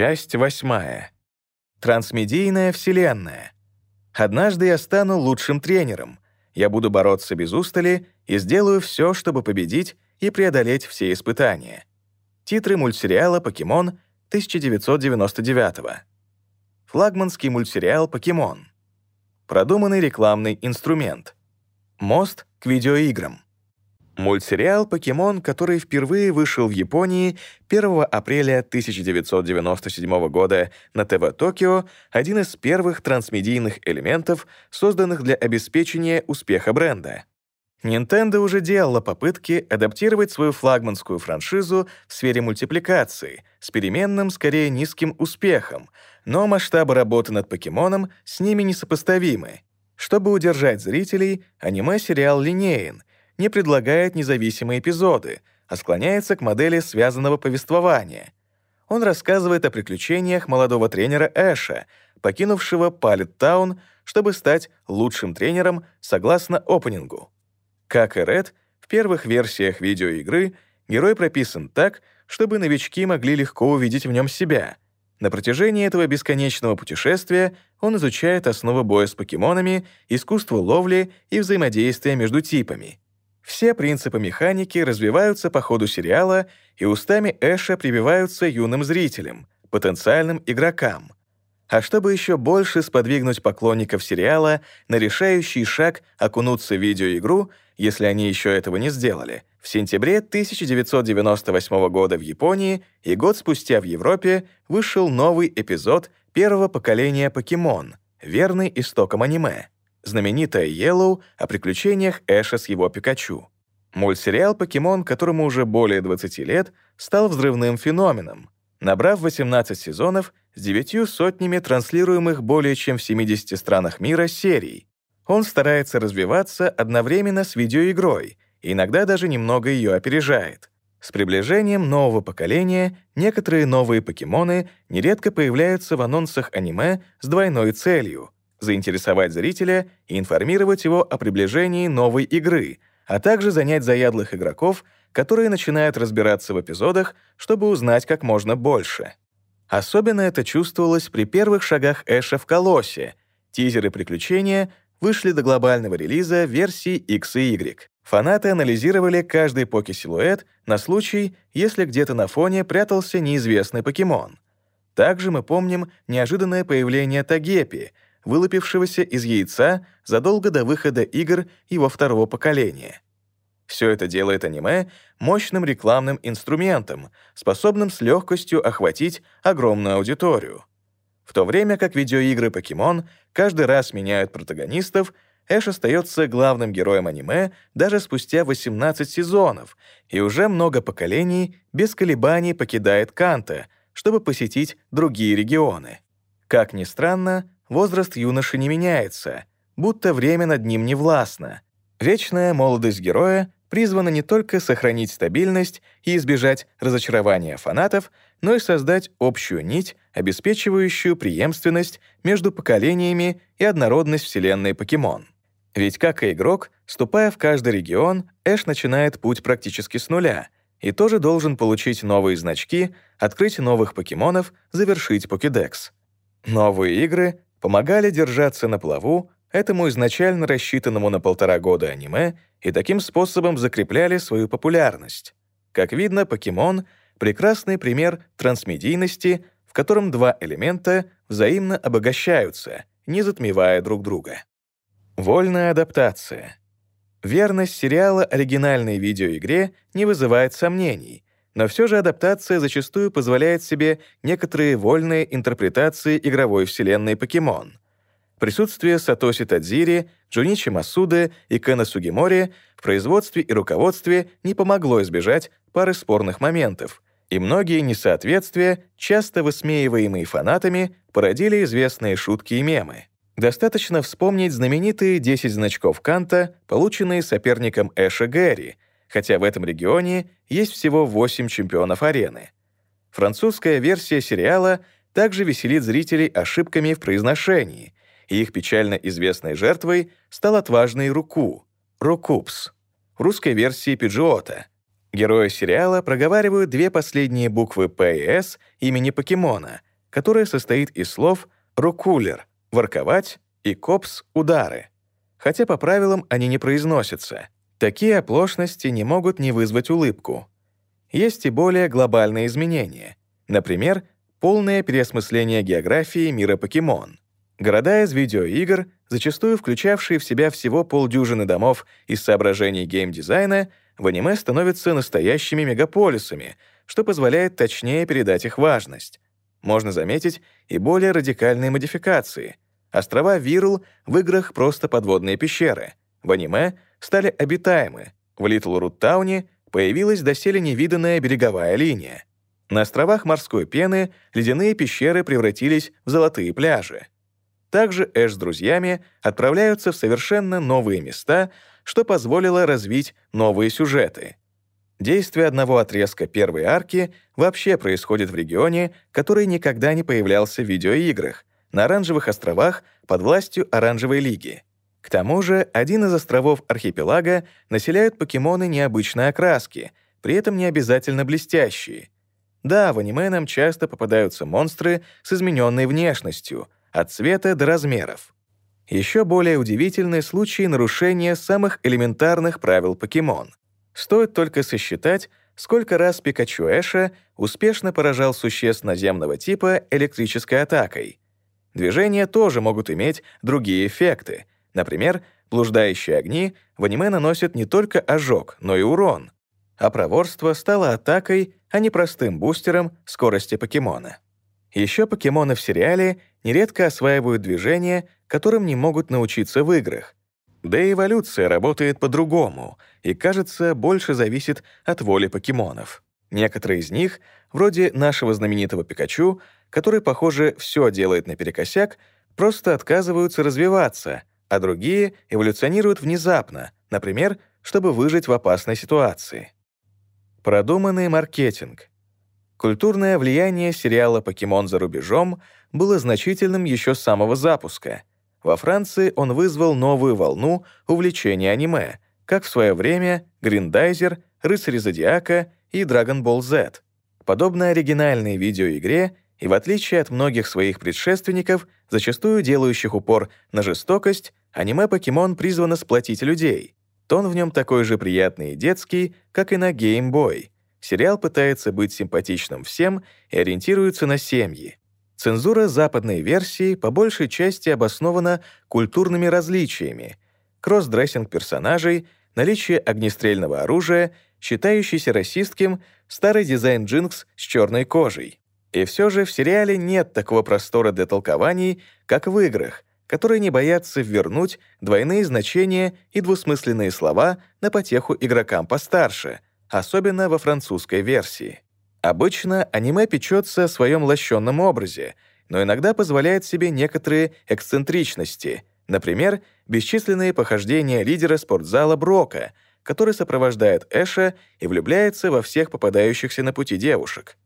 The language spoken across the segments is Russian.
Часть восьмая. Трансмедийная вселенная. Однажды я стану лучшим тренером. Я буду бороться без устали и сделаю все, чтобы победить и преодолеть все испытания. Титры мультсериала «Покемон» 1999 Флагманский мультсериал «Покемон». Продуманный рекламный инструмент. Мост к видеоиграм. Мультсериал «Покемон», который впервые вышел в Японии 1 апреля 1997 года на ТВ Токио, один из первых трансмедийных элементов, созданных для обеспечения успеха бренда. Nintendo уже делала попытки адаптировать свою флагманскую франшизу в сфере мультипликации с переменным, скорее низким успехом, но масштабы работы над покемоном с ними несопоставимы. Чтобы удержать зрителей, аниме-сериал линеен — не предлагает независимые эпизоды, а склоняется к модели связанного повествования. Он рассказывает о приключениях молодого тренера Эша, покинувшего Палет-таун, чтобы стать лучшим тренером согласно опенингу. Как и Ред, в первых версиях видеоигры герой прописан так, чтобы новички могли легко увидеть в нем себя. На протяжении этого бесконечного путешествия он изучает основы боя с покемонами, искусство ловли и взаимодействия между типами. Все принципы механики развиваются по ходу сериала и устами Эша прививаются юным зрителям, потенциальным игрокам. А чтобы еще больше сподвигнуть поклонников сериала на решающий шаг окунуться в видеоигру, если они еще этого не сделали, в сентябре 1998 года в Японии и год спустя в Европе вышел новый эпизод первого поколения «Покемон», верный истокам аниме знаменитая Yellow о приключениях Эша с его Пикачу. Мультсериал «Покемон», которому уже более 20 лет, стал взрывным феноменом, набрав 18 сезонов с девятью сотнями транслируемых более чем в 70 странах мира серий. Он старается развиваться одновременно с видеоигрой и иногда даже немного ее опережает. С приближением нового поколения некоторые новые покемоны нередко появляются в анонсах аниме с двойной целью — заинтересовать зрителя и информировать его о приближении новой игры, а также занять заядлых игроков, которые начинают разбираться в эпизодах, чтобы узнать как можно больше. Особенно это чувствовалось при первых шагах Эша в Колоссе. Тизеры приключения вышли до глобального релиза версии X и Y. Фанаты анализировали каждый поки-силуэт на случай, если где-то на фоне прятался неизвестный покемон. Также мы помним неожиданное появление Тагепи — вылупившегося из яйца задолго до выхода игр его второго поколения. Все это делает аниме мощным рекламным инструментом, способным с легкостью охватить огромную аудиторию. В то время как видеоигры Pokemon каждый раз меняют протагонистов, Эш остается главным героем аниме даже спустя 18 сезонов и уже много поколений без колебаний покидает Канта, чтобы посетить другие регионы. Как ни странно, возраст юноши не меняется, будто время над ним не властно. Вечная молодость героя призвана не только сохранить стабильность и избежать разочарования фанатов, но и создать общую нить, обеспечивающую преемственность между поколениями и однородность вселенной покемон. Ведь как и игрок, ступая в каждый регион, Эш начинает путь практически с нуля и тоже должен получить новые значки, открыть новых покемонов, завершить покедекс. Новые игры помогали держаться на плаву этому изначально рассчитанному на полтора года аниме и таким способом закрепляли свою популярность. Как видно, «Покемон» — прекрасный пример трансмедийности, в котором два элемента взаимно обогащаются, не затмевая друг друга. Вольная адаптация. Верность сериала оригинальной видеоигре не вызывает сомнений — но все же адаптация зачастую позволяет себе некоторые вольные интерпретации игровой вселенной Покемон. Присутствие Сатоси Тадзири, Джуничи Масуды и Кена Сугимори в производстве и руководстве не помогло избежать пары спорных моментов, и многие несоответствия, часто высмеиваемые фанатами, породили известные шутки и мемы. Достаточно вспомнить знаменитые 10 значков Канта, полученные соперником Эша Гэри — хотя в этом регионе есть всего 8 чемпионов арены. Французская версия сериала также веселит зрителей ошибками в произношении, и их печально известной жертвой стал отважный Руку, Рукупс, в русской версии Пиджиота. Герои сериала проговаривают две последние буквы «П» и «С» имени покемона, которое состоит из слов «рукулер» — «ворковать» и «копс» — «удары». Хотя по правилам они не произносятся. Такие оплошности не могут не вызвать улыбку. Есть и более глобальные изменения. Например, полное переосмысление географии мира покемон. Города из видеоигр, зачастую включавшие в себя всего полдюжины домов из соображений геймдизайна, в аниме становятся настоящими мегаполисами, что позволяет точнее передать их важность. Можно заметить и более радикальные модификации. Острова Вирл в играх просто подводные пещеры. В аниме стали обитаемы. В Литл Руттауне появилась доселе невиданная береговая линия. На островах морской пены ледяные пещеры превратились в золотые пляжи. Также Эш с друзьями отправляются в совершенно новые места, что позволило развить новые сюжеты. Действие одного отрезка первой арки вообще происходит в регионе, который никогда не появлялся в видеоиграх, на Оранжевых островах под властью Оранжевой лиги. К тому же один из островов архипелага населяют покемоны необычной окраски, при этом не обязательно блестящие. Да, в аниме нам часто попадаются монстры с измененной внешностью, от цвета до размеров. Еще более удивительны случаи нарушения самых элементарных правил покемон. Стоит только сосчитать, сколько раз Пикачу Эша успешно поражал существ наземного типа электрической атакой. Движения тоже могут иметь другие эффекты. Например, блуждающие огни в аниме наносят не только ожог, но и урон. А проворство стало атакой, а не простым бустером скорости покемона. Еще покемоны в сериале нередко осваивают движения, которым не могут научиться в играх. Да и эволюция работает по-другому и, кажется, больше зависит от воли покемонов. Некоторые из них, вроде нашего знаменитого Пикачу, который, похоже, все делает наперекосяк, просто отказываются развиваться, а другие эволюционируют внезапно, например, чтобы выжить в опасной ситуации. Продуманный маркетинг. Культурное влияние сериала «Покемон за рубежом» было значительным еще с самого запуска. Во Франции он вызвал новую волну увлечения аниме, как в свое время «Гриндайзер», «Рыцари Зодиака» и «Dragon Ball Z». Подобно оригинальной видеоигре, и в отличие от многих своих предшественников, зачастую делающих упор на жестокость, аниме «Покемон» призвано сплотить людей. Тон в нем такой же приятный и детский, как и на Game Boy — Сериал пытается быть симпатичным всем и ориентируется на семьи. Цензура западной версии по большей части обоснована культурными различиями, кроссдрессинг персонажей, наличие огнестрельного оружия, считающийся расистским старый дизайн Джинкс с черной кожей. И все же в сериале нет такого простора для толкований, как в играх, которые не боятся вернуть двойные значения и двусмысленные слова на потеху игрокам постарше — особенно во французской версии. Обычно аниме печется о своем лощенном образе, но иногда позволяет себе некоторые эксцентричности, например, бесчисленные похождения лидера спортзала Брока, который сопровождает Эша и влюбляется во всех попадающихся на пути девушек.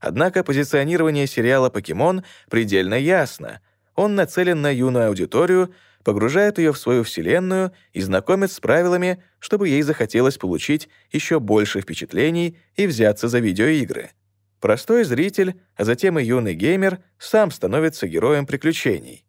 Однако позиционирование сериала «Покемон» предельно ясно. Он нацелен на юную аудиторию, погружает ее в свою вселенную и знакомит с правилами, чтобы ей захотелось получить еще больше впечатлений и взяться за видеоигры. Простой зритель, а затем и юный геймер, сам становится героем приключений.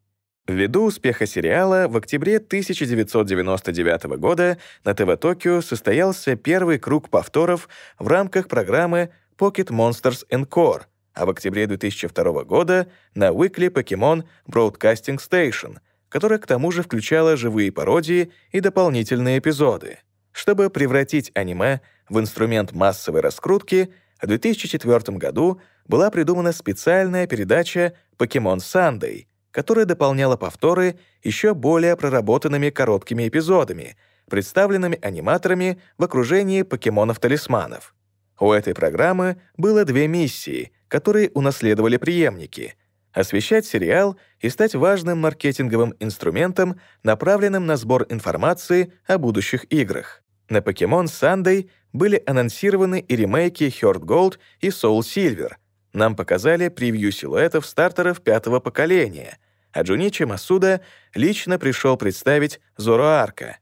Ввиду успеха сериала, в октябре 1999 года на ТВ Токио состоялся первый круг повторов в рамках программы Pocket Monsters Encore, а в октябре 2002 года на Weekly Pokemon Broadcasting Station — которая к тому же включала живые пародии и дополнительные эпизоды. Чтобы превратить аниме в инструмент массовой раскрутки, в 2004 году была придумана специальная передача «Покемон Сандей», которая дополняла повторы еще более проработанными короткими эпизодами, представленными аниматорами в окружении покемонов-талисманов. У этой программы было две миссии, которые унаследовали преемники — освещать сериал и стать важным маркетинговым инструментом, направленным на сбор информации о будущих играх. На Pokemon Sunday были анонсированы и ремейки Heart Gold и Soul Silver. Нам показали превью силуэтов стартеров пятого поколения, а Джуничи Масуда лично пришел представить Зороарка.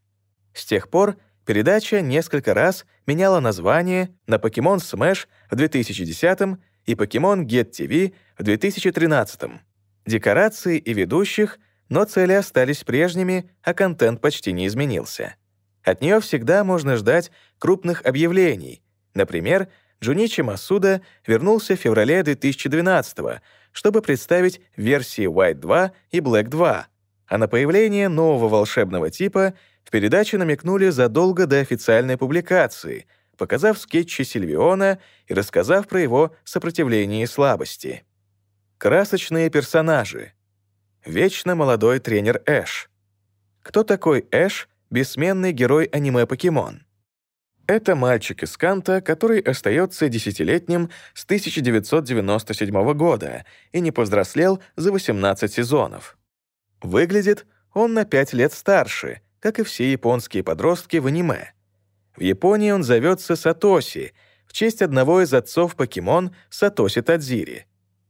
С тех пор передача несколько раз меняла название на Pokemon Smash в 2010 и Pokemon Get TV в 2013 Декорации и ведущих, но цели остались прежними, а контент почти не изменился. От нее всегда можно ждать крупных объявлений. Например, Джуничи Масуда вернулся в феврале 2012 чтобы представить версии White 2 и Black 2, а на появление нового волшебного типа в передаче намекнули задолго до официальной публикации, показав скетчи Сильвиона и рассказав про его сопротивление и слабости. Красочные персонажи. Вечно молодой тренер Эш. Кто такой Эш, бессменный герой аниме «Покемон»? Это мальчик из Канта, который остается десятилетним с 1997 года и не повзрослел за 18 сезонов. Выглядит он на 5 лет старше, как и все японские подростки в аниме. В Японии он зовется Сатоси, в честь одного из отцов покемон Сатоси Тадзири.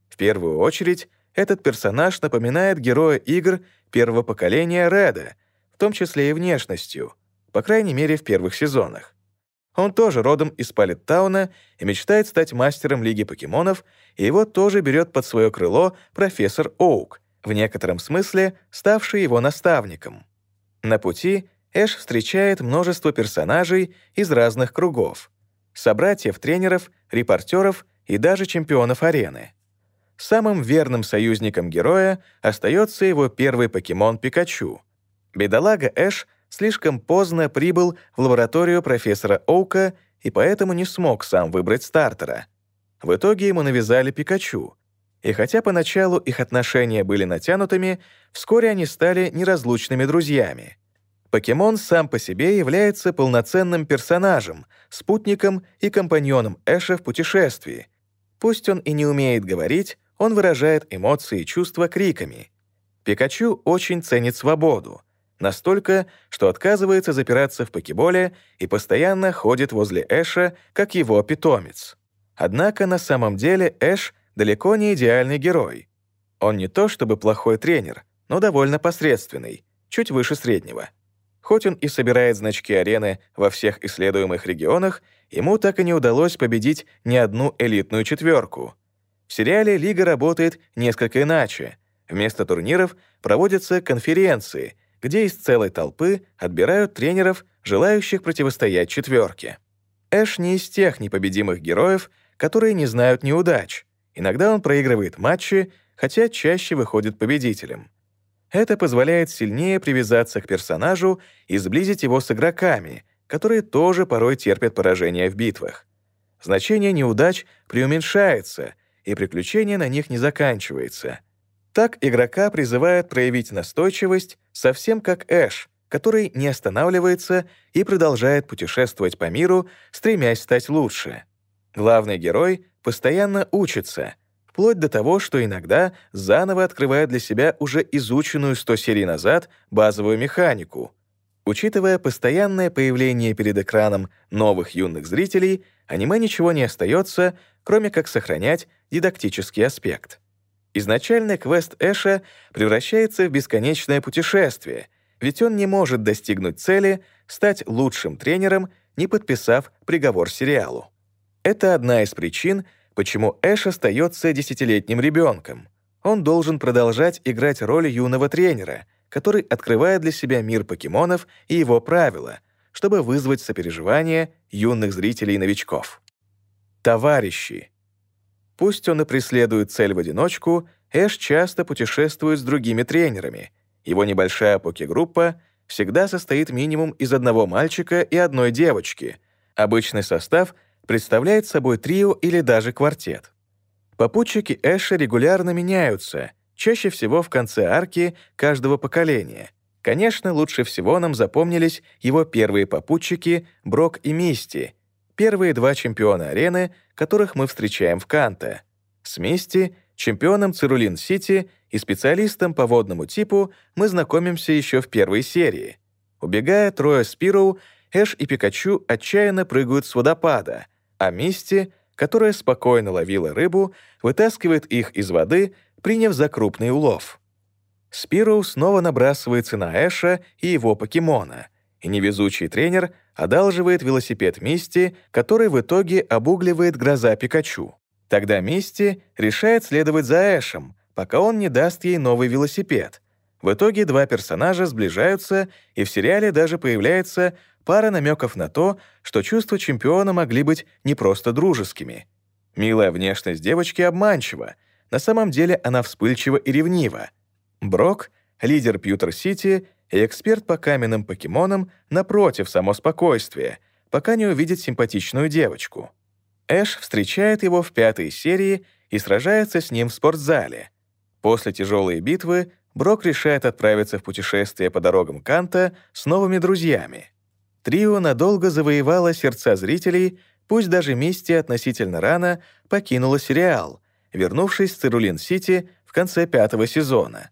В первую очередь, этот персонаж напоминает героя игр первого поколения Реда, в том числе и внешностью, по крайней мере, в первых сезонах. Он тоже родом из Палеттауна и мечтает стать мастером Лиги покемонов, и его тоже берет под свое крыло профессор Оук, в некотором смысле ставший его наставником. На пути Эш встречает множество персонажей из разных кругов. Собратьев, тренеров, репортеров и даже чемпионов арены. Самым верным союзником героя остается его первый покемон Пикачу. Бедолага Эш — слишком поздно прибыл в лабораторию профессора Оука и поэтому не смог сам выбрать стартера. В итоге ему навязали Пикачу. И хотя поначалу их отношения были натянутыми, вскоре они стали неразлучными друзьями. Покемон сам по себе является полноценным персонажем, спутником и компаньоном Эша в путешествии. Пусть он и не умеет говорить, он выражает эмоции и чувства криками. Пикачу очень ценит свободу — Настолько, что отказывается запираться в покеболе и постоянно ходит возле Эша, как его питомец. Однако на самом деле Эш далеко не идеальный герой. Он не то чтобы плохой тренер, но довольно посредственный, чуть выше среднего. Хоть он и собирает значки арены во всех исследуемых регионах, ему так и не удалось победить ни одну элитную четверку. В сериале Лига работает несколько иначе. Вместо турниров проводятся конференции — где из целой толпы отбирают тренеров, желающих противостоять четверке. Эш не из тех непобедимых героев, которые не знают неудач. Иногда он проигрывает матчи, хотя чаще выходит победителем. Это позволяет сильнее привязаться к персонажу и сблизить его с игроками, которые тоже порой терпят поражения в битвах. Значение неудач преуменьшается, и приключение на них не заканчивается — так игрока призывают проявить настойчивость, совсем как Эш, который не останавливается и продолжает путешествовать по миру, стремясь стать лучше. Главный герой постоянно учится, вплоть до того, что иногда заново открывает для себя уже изученную 100 серий назад базовую механику. Учитывая постоянное появление перед экраном новых юных зрителей, аниме ничего не остается, кроме как сохранять дидактический аспект. Изначально квест Эша превращается в бесконечное путешествие, ведь он не может достигнуть цели стать лучшим тренером, не подписав приговор сериалу. Это одна из причин, почему Эш остается десятилетним ребенком. Он должен продолжать играть роль юного тренера, который открывает для себя мир покемонов и его правила, чтобы вызвать сопереживание юных зрителей и новичков. Товарищи. Пусть он и преследует цель в одиночку, Эш часто путешествует с другими тренерами. Его небольшая поке-группа всегда состоит минимум из одного мальчика и одной девочки. Обычный состав представляет собой трио или даже квартет. Попутчики Эша регулярно меняются, чаще всего в конце арки каждого поколения. Конечно, лучше всего нам запомнились его первые попутчики Брок и Мисти — первые два чемпиона арены, которых мы встречаем в Канте. С Мисти, чемпионом Цирулин-Сити и специалистом по водному типу мы знакомимся еще в первой серии. Убегая трое Спироу, Эш и Пикачу отчаянно прыгают с водопада, а Мисти, которая спокойно ловила рыбу, вытаскивает их из воды, приняв за крупный улов. Спироу снова набрасывается на Эша и его покемона — и невезучий тренер одалживает велосипед Мисти, который в итоге обугливает гроза Пикачу. Тогда Мисти решает следовать за Эшем, пока он не даст ей новый велосипед. В итоге два персонажа сближаются, и в сериале даже появляется пара намеков на то, что чувства чемпиона могли быть не просто дружескими. Милая внешность девочки обманчива. На самом деле она вспыльчива и ревнива. Брок, лидер Пьютер-Сити и эксперт по каменным покемонам, напротив, само спокойствие, пока не увидит симпатичную девочку. Эш встречает его в пятой серии и сражается с ним в спортзале. После тяжелой битвы Брок решает отправиться в путешествие по дорогам Канта с новыми друзьями. Трио надолго завоевало сердца зрителей, пусть даже Мисти относительно рано покинула сериал, вернувшись в Цирулин-Сити в конце пятого сезона.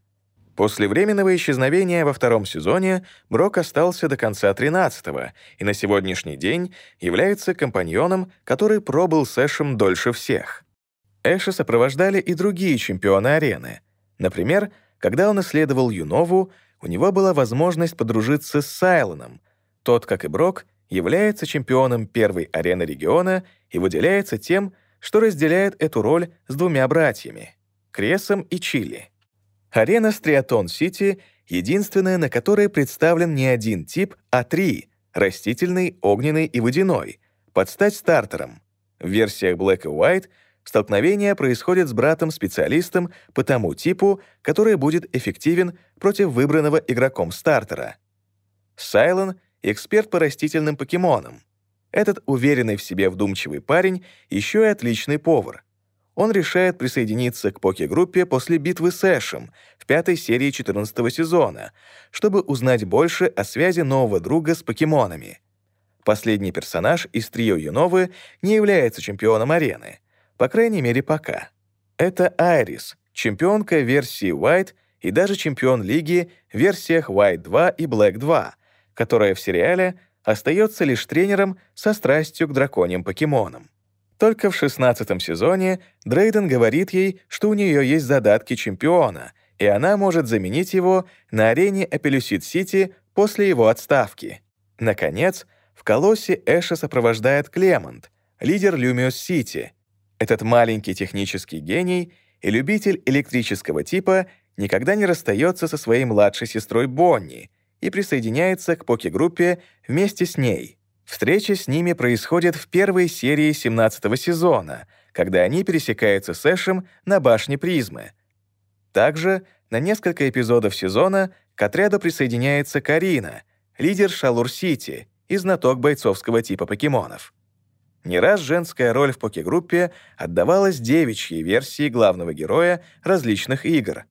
После временного исчезновения во втором сезоне Брок остался до конца 13-го и на сегодняшний день является компаньоном, который пробыл с Эшем дольше всех. Эша сопровождали и другие чемпионы арены. Например, когда он исследовал Юнову, у него была возможность подружиться с Сайлоном. Тот, как и Брок, является чемпионом первой арены региона и выделяется тем, что разделяет эту роль с двумя братьями — Кресом и Чили. Арена Стриатон-Сити — единственная, на которой представлен не один тип, а три — растительный, огненный и водяной, под стать стартером. В версиях Black и White столкновение происходит с братом-специалистом по тому типу, который будет эффективен против выбранного игроком стартера. Сайлон — эксперт по растительным покемонам. Этот уверенный в себе вдумчивый парень еще и отличный повар он решает присоединиться к поке-группе после битвы с Эшем в пятой серии 14 сезона, чтобы узнать больше о связи нового друга с покемонами. Последний персонаж из трио Юновы не является чемпионом арены, по крайней мере, пока. Это Айрис, чемпионка версии White и даже чемпион лиги в версиях White 2 и Black 2, которая в сериале остается лишь тренером со страстью к драконьим покемонам. Только в 16 сезоне Дрейден говорит ей, что у нее есть задатки чемпиона, и она может заменить его на арене Опелюсид-Сити после его отставки. Наконец, в Калосе Эша сопровождает Клемент, лидер Люмиос-Сити. Этот маленький технический гений и любитель электрического типа никогда не расстается со своей младшей сестрой Бонни и присоединяется к поке-группе вместе с ней. Встреча с ними происходит в первой серии 17 сезона, когда они пересекаются с Эшем на башне призмы. Также на несколько эпизодов сезона к отряду присоединяется Карина, лидер Шалур-Сити и знаток бойцовского типа покемонов. Не раз женская роль в поке-группе отдавалась девичьей версии главного героя различных игр.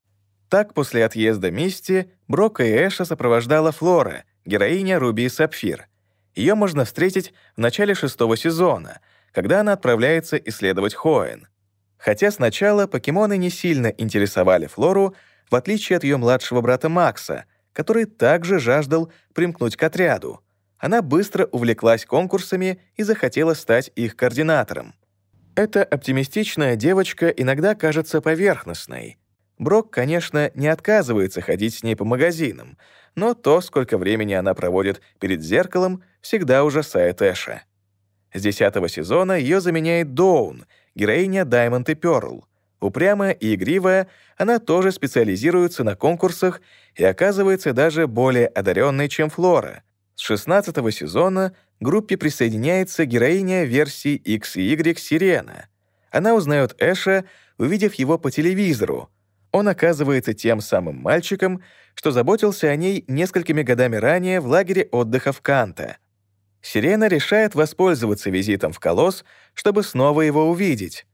Так, после отъезда Мисти, Брока и Эша сопровождала Флора, героиня Руби и Сапфир — ее можно встретить в начале шестого сезона, когда она отправляется исследовать Хоэн. Хотя сначала покемоны не сильно интересовали Флору, в отличие от ее младшего брата Макса, который также жаждал примкнуть к отряду. Она быстро увлеклась конкурсами и захотела стать их координатором. Эта оптимистичная девочка иногда кажется поверхностной. Брок, конечно, не отказывается ходить с ней по магазинам, но то, сколько времени она проводит перед зеркалом, всегда ужасает Эша. С десятого сезона ее заменяет Доун, героиня Даймонд и Перл. Упрямая и игривая, она тоже специализируется на конкурсах и оказывается даже более одаренной, чем Флора. С 16 сезона группе присоединяется героиня версии X и Y Сирена. Она узнает Эша, увидев его по телевизору, он оказывается тем самым мальчиком, что заботился о ней несколькими годами ранее в лагере отдыха в Канта. Сирена решает воспользоваться визитом в Колосс, чтобы снова его увидеть.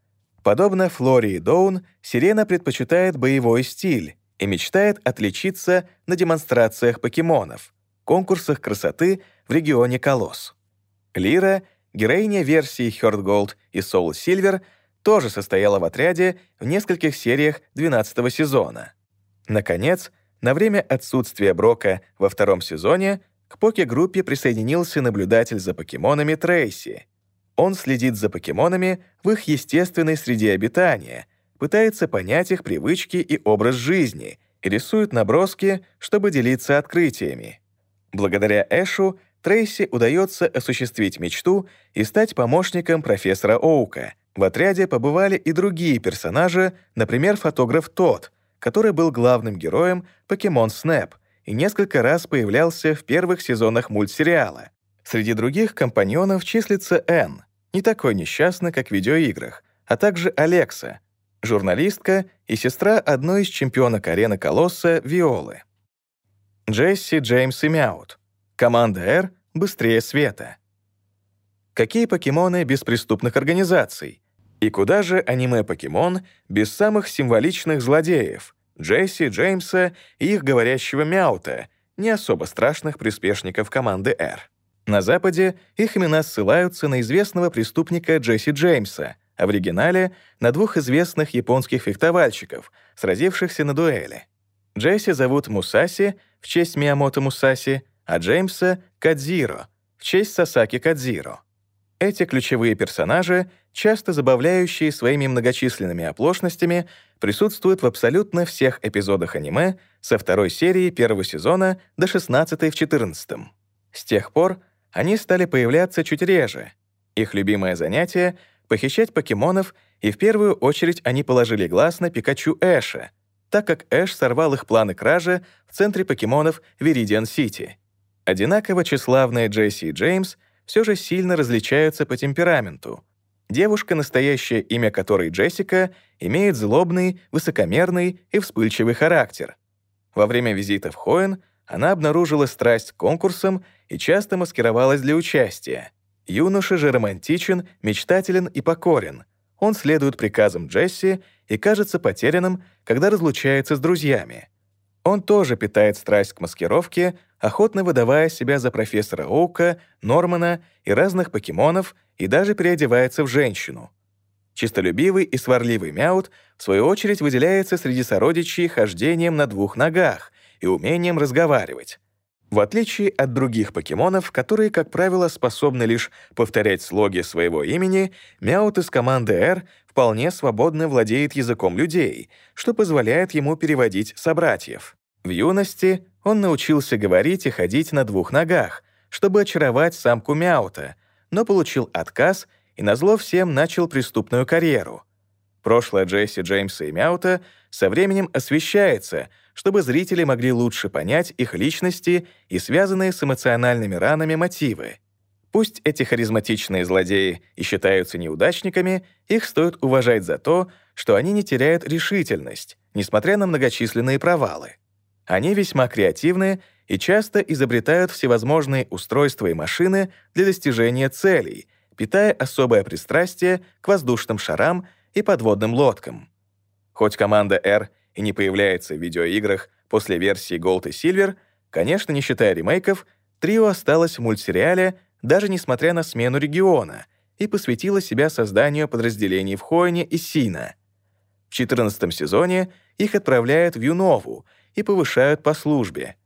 Подобно Флори и Доун, Сирена предпочитает боевой стиль и мечтает отличиться на демонстрациях покемонов, конкурсах красоты в регионе Колосс. Лира, героиня версии Heart Gold и Soul Silver — тоже состояла в отряде в нескольких сериях 12 сезона. Наконец, на время отсутствия Брока во втором сезоне к Поке-группе присоединился наблюдатель за покемонами Трейси. Он следит за покемонами в их естественной среде обитания, пытается понять их привычки и образ жизни и рисует наброски, чтобы делиться открытиями. Благодаря Эшу Трейси удается осуществить мечту и стать помощником профессора Оука — В отряде побывали и другие персонажи, например, фотограф Тот, который был главным героем Покемон Снэп и несколько раз появлялся в первых сезонах мультсериала. Среди других компаньонов числится Энн, не такой несчастный, как в видеоиграх, а также Алекса, журналистка и сестра одной из чемпионок арены Колосса Виолы. Джесси, Джеймс и Мяут. Команда R быстрее света. Какие покемоны без преступных организаций? И куда же аниме-покемон без самых символичных злодеев — Джесси, Джеймса и их говорящего Мяута, не особо страшных приспешников команды R? На Западе их имена ссылаются на известного преступника Джесси Джеймса, а в оригинале — на двух известных японских фехтовальщиков, сразившихся на дуэли. Джесси зовут Мусаси в честь Миямото Мусаси, а Джеймса — Кадзиро в честь Сасаки Кадзиро. Эти ключевые персонажи, часто забавляющие своими многочисленными оплошностями, присутствуют в абсолютно всех эпизодах аниме со второй серии первого сезона до 16 в 14. С тех пор они стали появляться чуть реже. Их любимое занятие — похищать покемонов, и в первую очередь они положили глаз на Пикачу Эша, так как Эш сорвал их планы кражи в центре покемонов Виридиан-Сити. Одинаково тщеславные Джесси и Джеймс — все же сильно различаются по темпераменту. Девушка, настоящее имя которой Джессика, имеет злобный, высокомерный и вспыльчивый характер. Во время визита в Хоен она обнаружила страсть к конкурсам и часто маскировалась для участия. Юноша же романтичен, мечтателен и покорен. Он следует приказам Джесси и кажется потерянным, когда разлучается с друзьями. Он тоже питает страсть к маскировке, охотно выдавая себя за профессора Оука, Нормана и разных покемонов, и даже переодевается в женщину. Чистолюбивый и сварливый Мяут, в свою очередь, выделяется среди сородичей хождением на двух ногах и умением разговаривать. В отличие от других покемонов, которые, как правило, способны лишь повторять слоги своего имени, Мяут из команды R вполне свободно владеет языком людей, что позволяет ему переводить собратьев. В юности он научился говорить и ходить на двух ногах, чтобы очаровать самку Мяута, но получил отказ и назло всем начал преступную карьеру. Прошлое Джесси Джеймса и Мяута со временем освещается, чтобы зрители могли лучше понять их личности и связанные с эмоциональными ранами мотивы. Пусть эти харизматичные злодеи и считаются неудачниками, их стоит уважать за то, что они не теряют решительность, несмотря на многочисленные провалы. Они весьма креативны и часто изобретают всевозможные устройства и машины для достижения целей, питая особое пристрастие к воздушным шарам и подводным лодкам. Хоть команда R и не появляется в видеоиграх после версии Gold и Silver, конечно, не считая ремейков, трио осталось в мультсериале даже несмотря на смену региона, и посвятила себя созданию подразделений в Хоэне и Сина. В 14 сезоне их отправляют в Юнову и повышают по службе.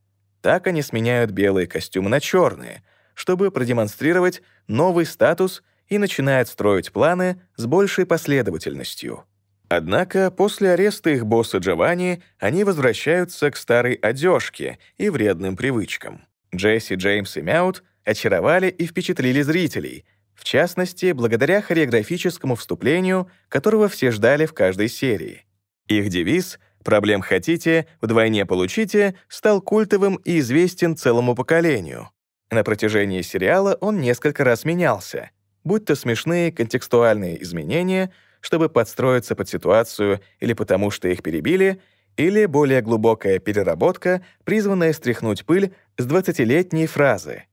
Так они сменяют белые костюмы на черные, чтобы продемонстрировать новый статус и начинают строить планы с большей последовательностью. Однако после ареста их босса Джованни они возвращаются к старой одежке и вредным привычкам. Джесси, Джеймс и Мяут очаровали и впечатлили зрителей, в частности, благодаря хореографическому вступлению, которого все ждали в каждой серии. Их девиз «Проблем хотите, вдвойне получите» стал культовым и известен целому поколению. На протяжении сериала он несколько раз менялся, будь то смешные контекстуальные изменения, чтобы подстроиться под ситуацию или потому что их перебили, или более глубокая переработка, призванная стряхнуть пыль с 20-летней фразы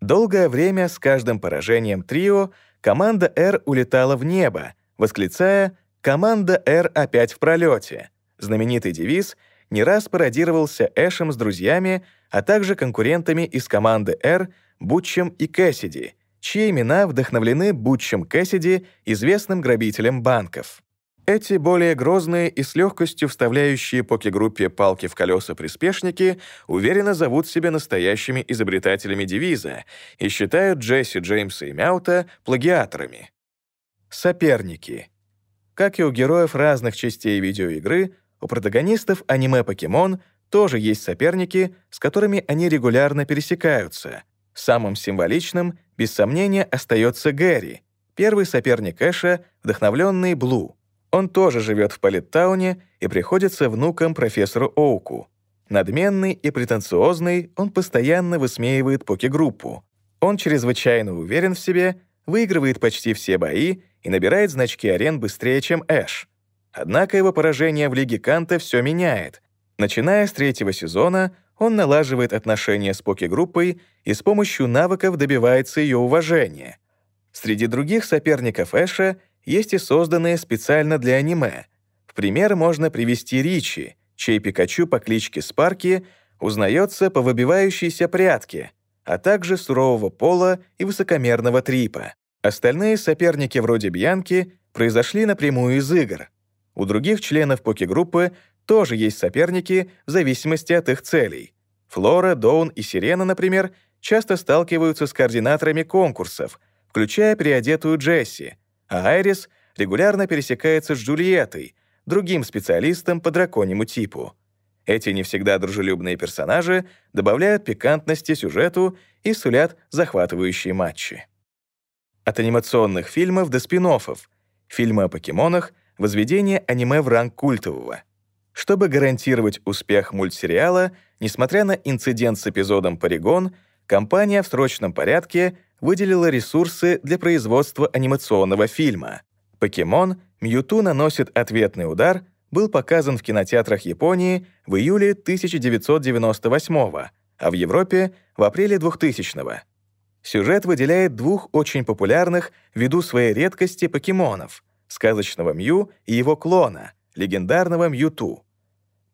Долгое время с каждым поражением трио команда «Р» улетала в небо, восклицая «Команда «Р» опять в пролете». Знаменитый девиз не раз пародировался Эшем с друзьями, а также конкурентами из команды «Р» Бутчем и Кэссиди, чьи имена вдохновлены Бутчем Кэссиди, известным грабителем банков. Эти более грозные и с легкостью вставляющие поки-группе палки в колеса приспешники уверенно зовут себя настоящими изобретателями девиза и считают Джесси Джеймса и Мяута плагиаторами. Соперники. Как и у героев разных частей видеоигры, у протагонистов аниме «Покемон» тоже есть соперники, с которыми они регулярно пересекаются. Самым символичным, без сомнения, остается Гэри — Первый соперник Эша — вдохновленный Блу. Он тоже живет в Политтауне и приходится внуком профессору Оуку. Надменный и претенциозный, он постоянно высмеивает поки-группу. Он чрезвычайно уверен в себе, выигрывает почти все бои и набирает значки арен быстрее, чем Эш. Однако его поражение в Лиге Канта все меняет. Начиная с третьего сезона, он налаживает отношения с поки-группой и с помощью навыков добивается ее уважения. Среди других соперников Эша есть и созданные специально для аниме. В пример можно привести Ричи, чей Пикачу по кличке Спарки узнается по выбивающейся прятке, а также сурового пола и высокомерного трипа. Остальные соперники вроде Бьянки произошли напрямую из игр. У других членов поки-группы тоже есть соперники в зависимости от их целей. Флора, Доун и Сирена, например, часто сталкиваются с координаторами конкурсов, включая переодетую Джесси, а Айрис регулярно пересекается с Джульеттой, другим специалистом по драконьему типу. Эти не всегда дружелюбные персонажи добавляют пикантности сюжету и сулят захватывающие матчи. От анимационных фильмов до спин фильмы о покемонах, возведение аниме в ранг культового. Чтобы гарантировать успех мультсериала, несмотря на инцидент с эпизодом «Паригон», компания в срочном порядке выделила ресурсы для производства анимационного фильма. «Покемон. Мьюту наносит ответный удар» был показан в кинотеатрах Японии в июле 1998 а в Европе — в апреле 2000 -го. Сюжет выделяет двух очень популярных ввиду своей редкости покемонов — сказочного Мью и его клона, легендарного Мьюту.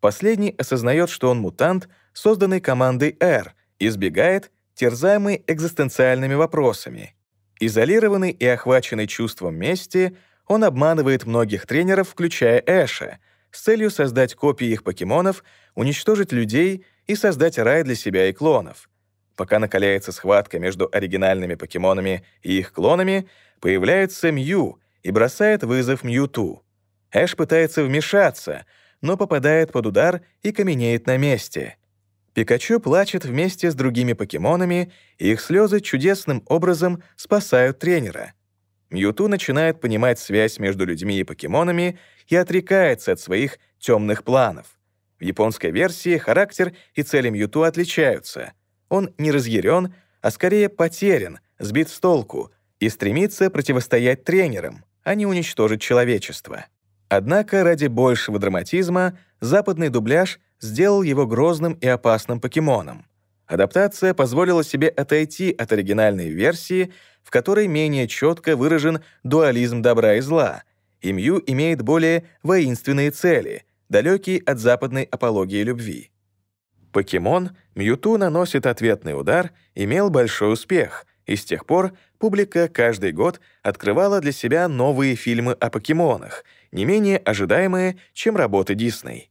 Последний осознает, что он мутант, созданный командой R, избегает терзаемый экзистенциальными вопросами. Изолированный и охваченный чувством мести, он обманывает многих тренеров, включая Эша, с целью создать копии их покемонов, уничтожить людей и создать рай для себя и клонов. Пока накаляется схватка между оригинальными покемонами и их клонами, появляется Мью и бросает вызов Мьюту. Эш пытается вмешаться, но попадает под удар и каменеет на месте. Пикачу плачет вместе с другими покемонами, и их слезы чудесным образом спасают тренера. Мьюту начинает понимать связь между людьми и покемонами и отрекается от своих темных планов. В японской версии характер и цели Мьюту отличаются. Он не разъярен, а скорее потерян, сбит с толку и стремится противостоять тренерам, а не уничтожить человечество. Однако ради большего драматизма западный дубляж сделал его грозным и опасным покемоном. Адаптация позволила себе отойти от оригинальной версии, в которой менее четко выражен дуализм добра и зла, и Мью имеет более воинственные цели, далекие от западной апологии любви. Покемон Мьюту наносит ответный удар, имел большой успех, и с тех пор публика каждый год открывала для себя новые фильмы о покемонах, не менее ожидаемые, чем работы Дисней.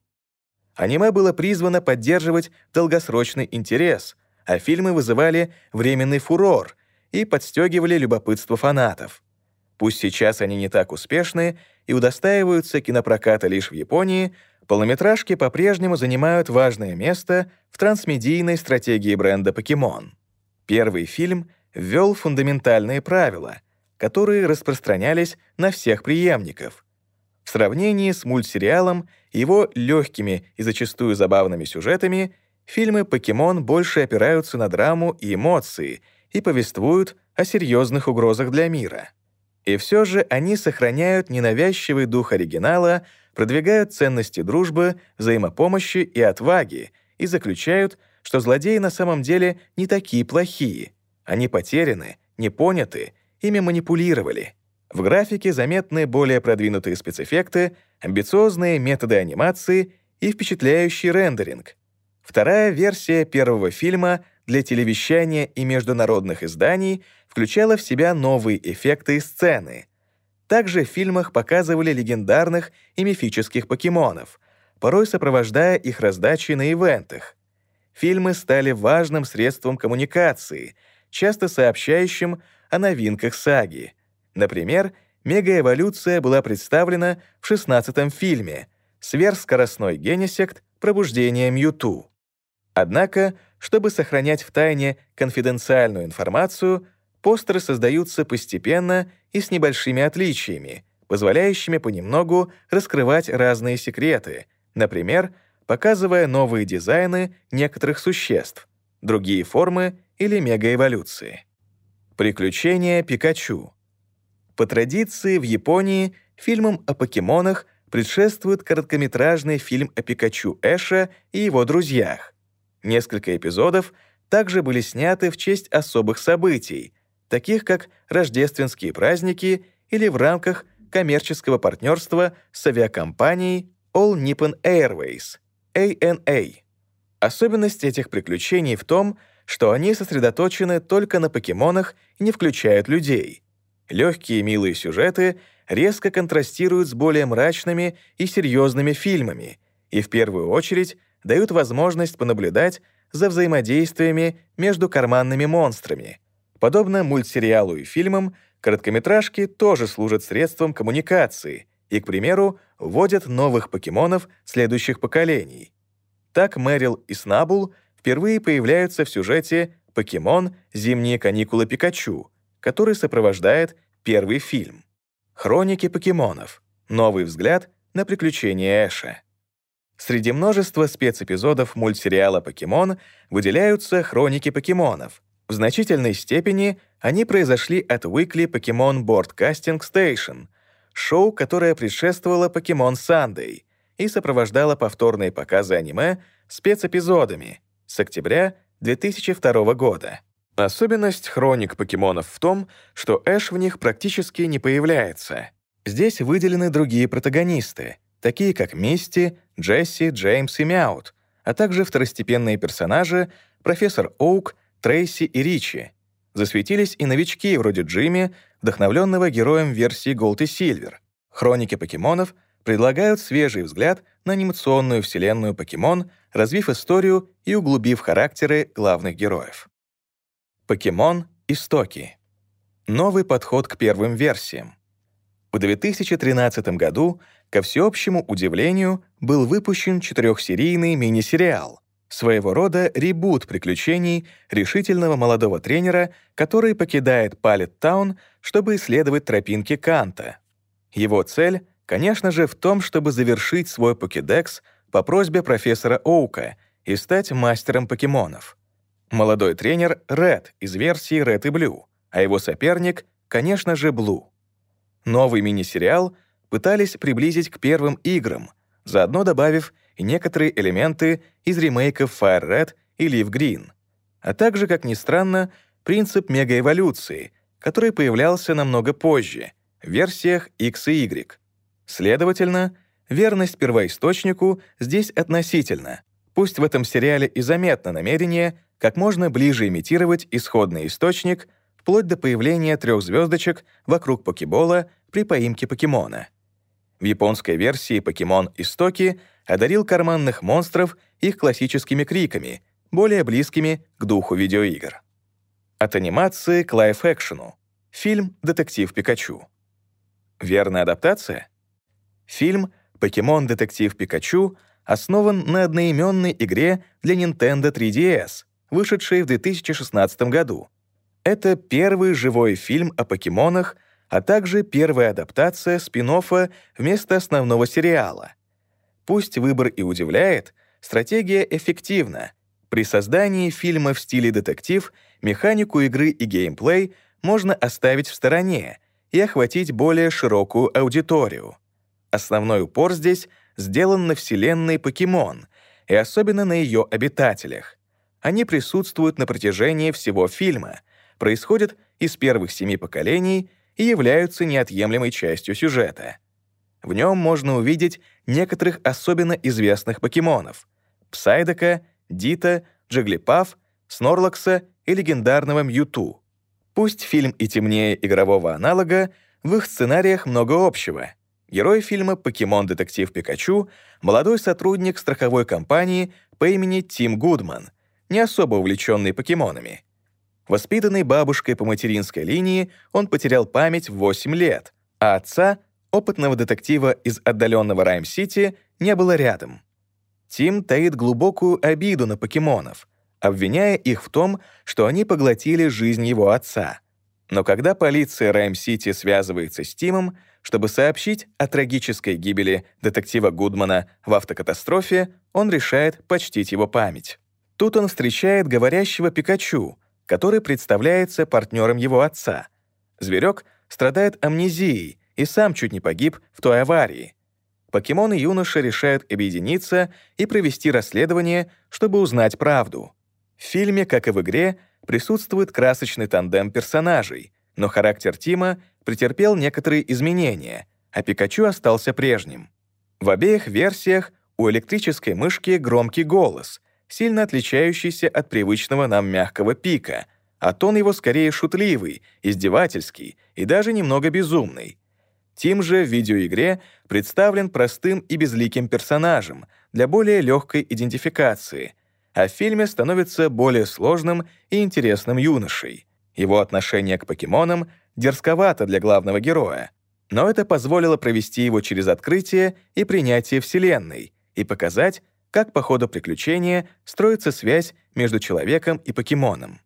Аниме было призвано поддерживать долгосрочный интерес, а фильмы вызывали временный фурор и подстегивали любопытство фанатов. Пусть сейчас они не так успешны и удостаиваются кинопроката лишь в Японии, полнометражки по-прежнему занимают важное место в трансмедийной стратегии бренда Покемон. Первый фильм ввел фундаментальные правила, которые распространялись на всех преемников. В сравнении с мультсериалом его легкими и зачастую забавными сюжетами, фильмы «Покемон» больше опираются на драму и эмоции и повествуют о серьезных угрозах для мира. И все же они сохраняют ненавязчивый дух оригинала, продвигают ценности дружбы, взаимопомощи и отваги и заключают, что злодеи на самом деле не такие плохие. Они потеряны, не поняты, ими манипулировали. В графике заметны более продвинутые спецэффекты, амбициозные методы анимации и впечатляющий рендеринг. Вторая версия первого фильма для телевещания и международных изданий включала в себя новые эффекты и сцены. Также в фильмах показывали легендарных и мифических покемонов, порой сопровождая их раздачи на ивентах. Фильмы стали важным средством коммуникации, часто сообщающим о новинках саги — Например, мегаэволюция была представлена в 16-м фильме «Сверхскоростной генесект. Пробуждение Мьюту». Однако, чтобы сохранять в тайне конфиденциальную информацию, постеры создаются постепенно и с небольшими отличиями, позволяющими понемногу раскрывать разные секреты, например, показывая новые дизайны некоторых существ, другие формы или мегаэволюции. Приключения Пикачу. По традиции в Японии фильмам о покемонах предшествует короткометражный фильм о Пикачу Эша и его друзьях. Несколько эпизодов также были сняты в честь особых событий, таких как рождественские праздники или в рамках коммерческого партнерства с авиакомпанией All Nippon Airways, ANA. Особенность этих приключений в том, что они сосредоточены только на покемонах и не включают людей. Легкие милые сюжеты резко контрастируют с более мрачными и серьезными фильмами и в первую очередь дают возможность понаблюдать за взаимодействиями между карманными монстрами. Подобно мультсериалу и фильмам, короткометражки тоже служат средством коммуникации и, к примеру, вводят новых покемонов следующих поколений. Так Мэрил и Снабул впервые появляются в сюжете «Покемон. Зимние каникулы Пикачу», который сопровождает первый фильм. Хроники покемонов. Новый взгляд на приключения Эша. Среди множества спецэпизодов мультсериала «Покемон» выделяются «Хроники покемонов». В значительной степени они произошли от Weekly Pokemon Broadcasting Station, шоу, которое предшествовало Pokemon Sunday и сопровождало повторные показы аниме спецэпизодами с октября 2002 года. Особенность хроник покемонов в том, что Эш в них практически не появляется. Здесь выделены другие протагонисты, такие как Мисти, Джесси, Джеймс и Мяут, а также второстепенные персонажи профессор Оук, Трейси и Ричи. Засветились и новички вроде Джимми, вдохновленного героем версии Gold и Silver. Хроники покемонов предлагают свежий взгляд на анимационную вселенную покемон, развив историю и углубив характеры главных героев. Покемон Истоки. Новый подход к первым версиям. В 2013 году, ко всеобщему удивлению, был выпущен четырехсерийный мини-сериал, своего рода ребут приключений решительного молодого тренера, который покидает Палет-таун, чтобы исследовать тропинки Канта. Его цель, конечно же, в том, чтобы завершить свой покедекс по просьбе профессора Оука и стать мастером покемонов. Молодой тренер — Ред из версии Red и Blue, а его соперник, конечно же, Blue. Новый мини-сериал пытались приблизить к первым играм, заодно добавив и некоторые элементы из ремейков Fire Red и Leaf Green, а также, как ни странно, принцип мегаэволюции, который появлялся намного позже, в версиях X и Y. Следовательно, верность первоисточнику здесь относительна. Пусть в этом сериале и заметно намерение как можно ближе имитировать исходный источник, вплоть до появления трех звездочек вокруг покебола при поимке покемона. В японской версии покемон Истоки одарил карманных монстров их классическими криками, более близкими к духу видеоигр. От анимации к лайф-экшену. Фильм «Детектив Пикачу». Верная адаптация? Фильм «Покемон Детектив Пикачу» основан на одноименной игре для Nintendo 3DS, вышедшей в 2016 году. Это первый живой фильм о покемонах, а также первая адаптация спин вместо основного сериала. Пусть выбор и удивляет, стратегия эффективна. При создании фильма в стиле детектив механику игры и геймплей можно оставить в стороне и охватить более широкую аудиторию. Основной упор здесь сделан на вселенной покемон и особенно на ее обитателях. Они присутствуют на протяжении всего фильма, происходят из первых семи поколений и являются неотъемлемой частью сюжета. В нем можно увидеть некоторых особенно известных покемонов — Псайдока, Дита, Джиглипаф, Снорлакса и легендарного Мьюту. Пусть фильм и темнее игрового аналога, в их сценариях много общего. Герой фильма «Покемон-детектив Пикачу» — молодой сотрудник страховой компании по имени Тим Гудман, не особо увлеченный покемонами. Воспитанный бабушкой по материнской линии, он потерял память в 8 лет, а отца, опытного детектива из отдаленного Райм-Сити, не было рядом. Тим таит глубокую обиду на покемонов, обвиняя их в том, что они поглотили жизнь его отца. Но когда полиция Райм-Сити связывается с Тимом, чтобы сообщить о трагической гибели детектива Гудмана в автокатастрофе, он решает почтить его память. Тут он встречает говорящего Пикачу, который представляется партнером его отца. Зверек страдает амнезией и сам чуть не погиб в той аварии. Покемон и юноша решают объединиться и провести расследование, чтобы узнать правду. В фильме, как и в игре, присутствует красочный тандем персонажей, но характер Тима претерпел некоторые изменения, а Пикачу остался прежним. В обеих версиях у электрической мышки громкий голос, сильно отличающийся от привычного нам мягкого пика, а тон его скорее шутливый, издевательский и даже немного безумный. Тим же в видеоигре представлен простым и безликим персонажем для более легкой идентификации — а в фильме становится более сложным и интересным юношей. Его отношение к покемонам дерзковато для главного героя, но это позволило провести его через открытие и принятие Вселенной и показать, как по ходу приключения строится связь между человеком и покемоном.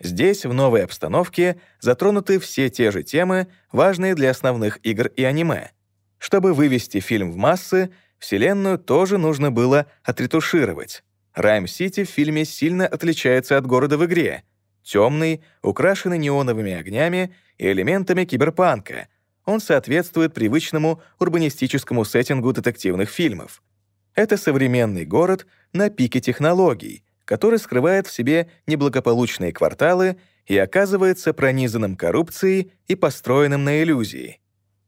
Здесь, в новой обстановке, затронуты все те же темы, важные для основных игр и аниме. Чтобы вывести фильм в массы, Вселенную тоже нужно было отретушировать. Райм-Сити в фильме сильно отличается от города в игре. Темный, украшенный неоновыми огнями и элементами киберпанка. Он соответствует привычному урбанистическому сеттингу детективных фильмов. Это современный город на пике технологий, который скрывает в себе неблагополучные кварталы и оказывается пронизанным коррупцией и построенным на иллюзии.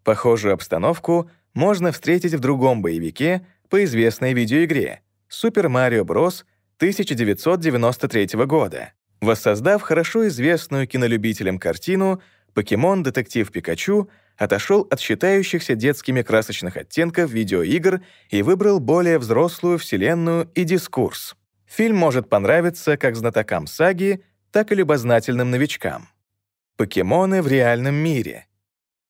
Похожую обстановку можно встретить в другом боевике по известной видеоигре — Super Mario Bros. 1993 года. Воссоздав хорошо известную кинолюбителям картину, покемон Детектив Пикачу отошел от считающихся детскими красочных оттенков видеоигр и выбрал более взрослую вселенную и дискурс. Фильм может понравиться как знатокам саги, так и любознательным новичкам. Покемоны в реальном мире.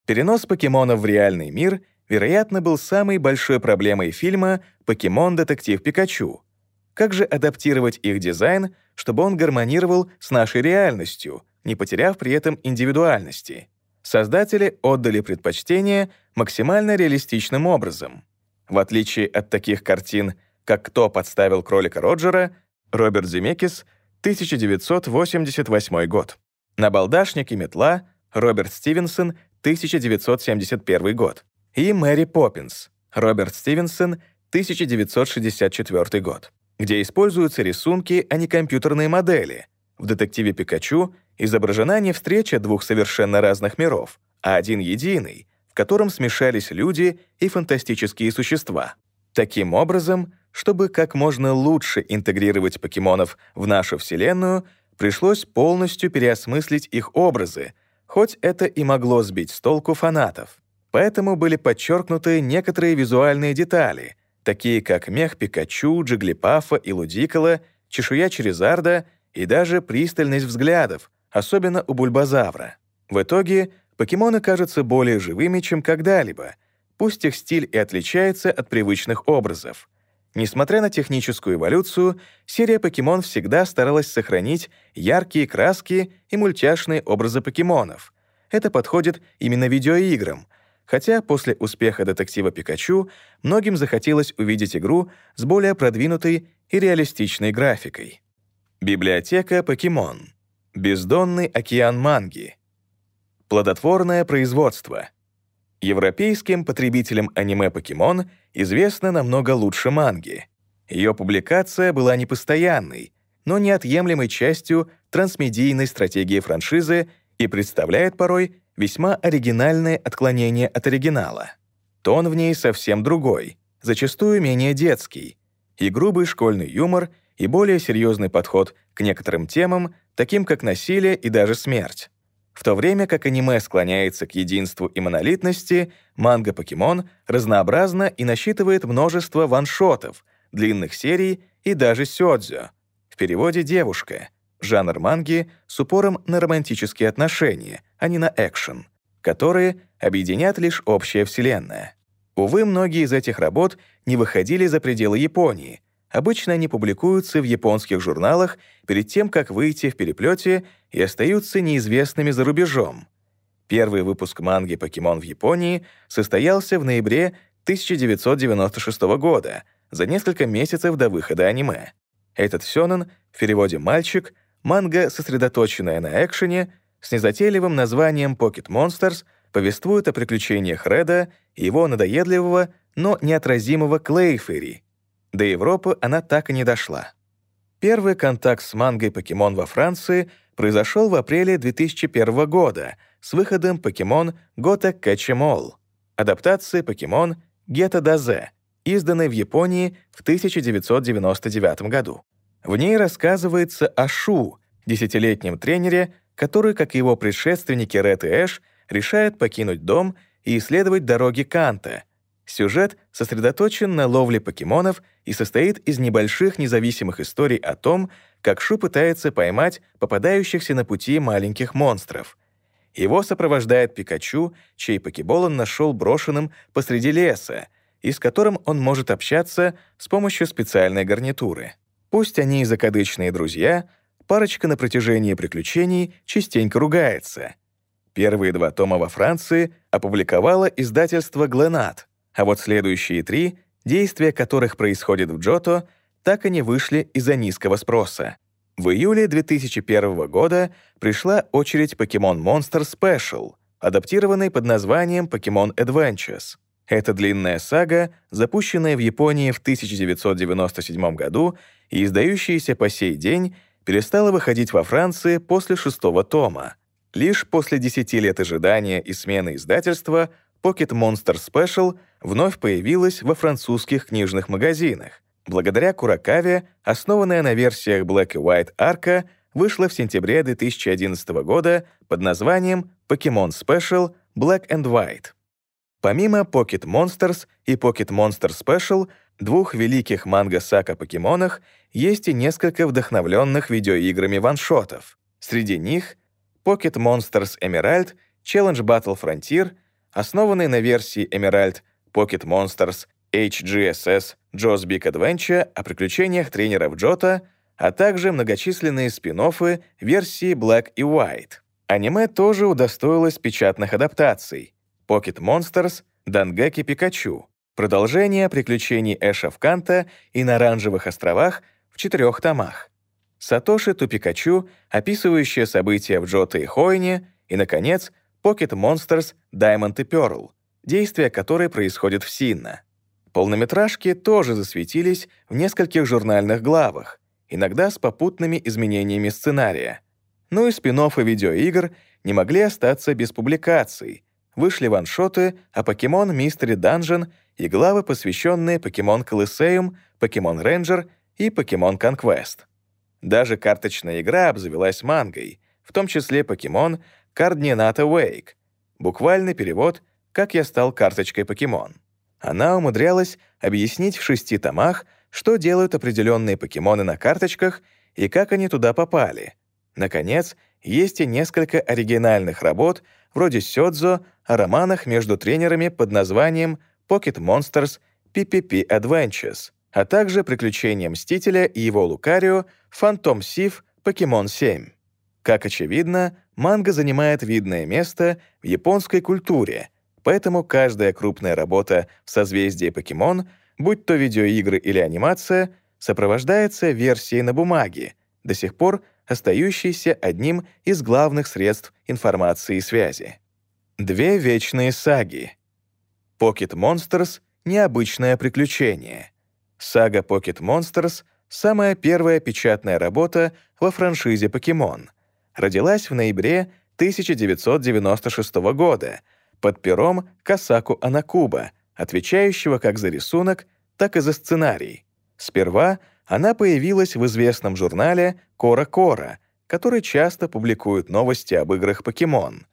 Перенос покемонов в реальный мир — вероятно, был самой большой проблемой фильма «Покемон. Детектив Пикачу». Как же адаптировать их дизайн, чтобы он гармонировал с нашей реальностью, не потеряв при этом индивидуальности? Создатели отдали предпочтение максимально реалистичным образом. В отличие от таких картин, как «Кто подставил кролика Роджера», Роберт Земекис, 1988 год. «Набалдашник и метла», Роберт Стивенсон, 1971 год и Мэри Поппинс, Роберт Стивенсон, 1964 год, где используются рисунки, а не компьютерные модели. В «Детективе Пикачу» изображена не встреча двух совершенно разных миров, а один единый, в котором смешались люди и фантастические существа. Таким образом, чтобы как можно лучше интегрировать покемонов в нашу Вселенную, пришлось полностью переосмыслить их образы, хоть это и могло сбить с толку фанатов. Поэтому были подчеркнуты некоторые визуальные детали, такие как мех Пикачу, Джиглипафа и Лудикола, чешуя Черезарда и даже пристальность взглядов, особенно у Бульбазавра. В итоге покемоны кажутся более живыми, чем когда-либо, пусть их стиль и отличается от привычных образов. Несмотря на техническую эволюцию, серия покемон всегда старалась сохранить яркие краски и мультяшные образы покемонов. Это подходит именно видеоиграм — хотя после успеха детектива Пикачу многим захотелось увидеть игру с более продвинутой и реалистичной графикой. Библиотека «Покемон». Бездонный океан манги. Плодотворное производство. Европейским потребителям аниме «Покемон» известно намного лучше манги. Ее публикация была непостоянной, но неотъемлемой частью трансмедийной стратегии франшизы и представляет порой весьма оригинальное отклонение от оригинала. Тон в ней совсем другой, зачастую менее детский, и грубый школьный юмор, и более серьезный подход к некоторым темам, таким как насилие и даже смерть. В то время как аниме склоняется к единству и монолитности, манга «Покемон» разнообразна и насчитывает множество ваншотов, длинных серий и даже сёдзё. В переводе «девушка», жанр манги с упором на романтические отношения, а не на экшен, которые объединят лишь общая вселенная. Увы, многие из этих работ не выходили за пределы Японии, Обычно они публикуются в японских журналах перед тем, как выйти в переплете и остаются неизвестными за рубежом. Первый выпуск манги «Покемон» в Японии состоялся в ноябре 1996 года, за несколько месяцев до выхода аниме. Этот сёнэн, в переводе «мальчик», манга, сосредоточенная на экшене, с незатейливым названием «Pocket Monsters», повествует о приключениях Реда и его надоедливого, но неотразимого Клейфери. До Европы она так и не дошла. Первый контакт с мангой «Покемон» во Франции произошел в апреле 2001 года с выходом «Покемон Гота Кэчемол», адаптации «Покемон Гета Дазе», изданной в Японии в 1999 году. В ней рассказывается о Шу, десятилетнем тренере, который, как и его предшественники Ред и Эш, решает покинуть дом и исследовать дороги Канта. Сюжет сосредоточен на ловле покемонов и состоит из небольших независимых историй о том, как Шу пытается поймать попадающихся на пути маленьких монстров. Его сопровождает Пикачу, чей покебол он нашел брошенным посреди леса, и с которым он может общаться с помощью специальной гарнитуры. Пусть они и закадычные друзья, парочка на протяжении приключений частенько ругается. Первые два тома во Франции опубликовало издательство «Гленат», а вот следующие три, действия которых происходят в Джото, так и не вышли из-за низкого спроса. В июле 2001 года пришла очередь Pokemon Monster Special, адаптированной под названием Pokemon Adventures. Эта длинная сага, запущенная в Японии в 1997 году и издающаяся по сей день, перестала выходить во Франции после шестого тома. Лишь после 10 лет ожидания и смены издательства Pocket Monster Special вновь появилась во французских книжных магазинах. Благодаря Куракаве, основанная на версиях Black и White арка, вышла в сентябре 2011 года под названием Pokemon Special Black and White. Помимо Pocket Monsters и Pocket Monster Special, двух великих манго-сака-покемонах, есть и несколько вдохновленных видеоиграми ваншотов. Среди них Pocket Monsters Emerald, Challenge Battle Frontier, основанный на версии Emerald Pocket Monsters HGSS Joe's Big Adventure о приключениях тренеров Джота, а также многочисленные спин версии Black и White. Аниме тоже удостоилось печатных адаптаций. Pocket Monsters, Дангеки Пикачу, продолжение приключений Эша в Канта и на Оранжевых островах в четырех томах. Сатоши Ту Пикачу, описывающие события в Джота и Хойне, и, наконец, Pocket Monsters Diamond и Pearl, действия которой происходят в Синна. Полнометражки тоже засветились в нескольких журнальных главах, иногда с попутными изменениями сценария. Ну и спин видеоигр не могли остаться без публикаций. Вышли ваншоты о Покемон Mystery Dungeon и главы, посвященные Покемон Colosseum, Покемон Рейнджер и Покемон Conquest. Даже карточная игра обзавелась мангой, в том числе Покемон Cardinata Wake. Буквальный перевод «Как я стал карточкой Покемон». Она умудрялась объяснить в шести томах, что делают определенные покемоны на карточках и как они туда попали. Наконец, есть и несколько оригинальных работ, вроде Сёдзо, о романах между тренерами под названием Pocket Monsters PPP Adventures, а также приключения Мстителя и его Лукарио Phantom Сив Покемон 7. Как очевидно, манга занимает видное место в японской культуре — Поэтому каждая крупная работа в созвездии покемон, будь то видеоигры или анимация, сопровождается версией на бумаге, до сих пор остающейся одним из главных средств информации и связи. Две вечные саги. Pocket Monsters — необычное приключение. Сага Pocket Monsters — самая первая печатная работа во франшизе Покемон. Родилась в ноябре 1996 года — под пером Касаку Анакуба, отвечающего как за рисунок, так и за сценарий. Сперва она появилась в известном журнале «Кора-Кора», который часто публикует новости об играх «Покемон».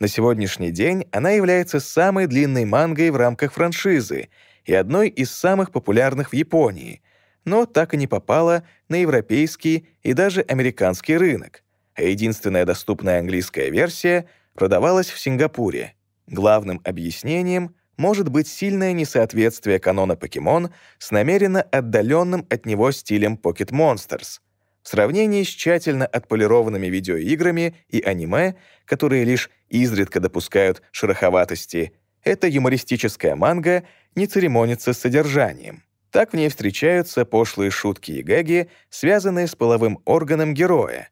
На сегодняшний день она является самой длинной мангой в рамках франшизы и одной из самых популярных в Японии, но так и не попала на европейский и даже американский рынок, а единственная доступная английская версия продавалась в Сингапуре. Главным объяснением может быть сильное несоответствие канона покемон с намеренно отдаленным от него стилем Pocket Monsters. В сравнении с тщательно отполированными видеоиграми и аниме, которые лишь изредка допускают шероховатости, эта юмористическая манга не церемонится с содержанием. Так в ней встречаются пошлые шутки и гэги, связанные с половым органом героя.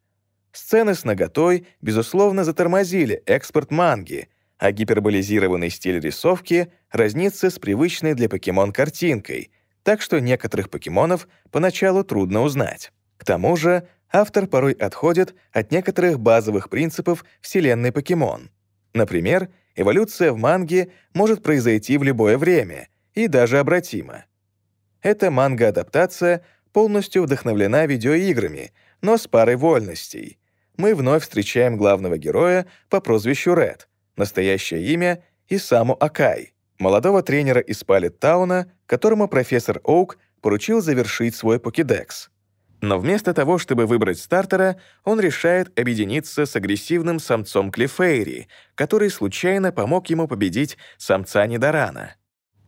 Сцены с наготой, безусловно, затормозили экспорт манги, а гиперболизированный стиль рисовки разнится с привычной для покемон картинкой, так что некоторых покемонов поначалу трудно узнать. К тому же автор порой отходит от некоторых базовых принципов вселенной покемон. Например, эволюция в манге может произойти в любое время и даже обратимо. Эта манга-адаптация полностью вдохновлена видеоиграми, но с парой вольностей. Мы вновь встречаем главного героя по прозвищу Ред, настоящее имя — Исаму Акай, молодого тренера из Палеттауна, которому профессор Оук поручил завершить свой покедекс. Но вместо того, чтобы выбрать стартера, он решает объединиться с агрессивным самцом Клифейри, который случайно помог ему победить самца Нидорана.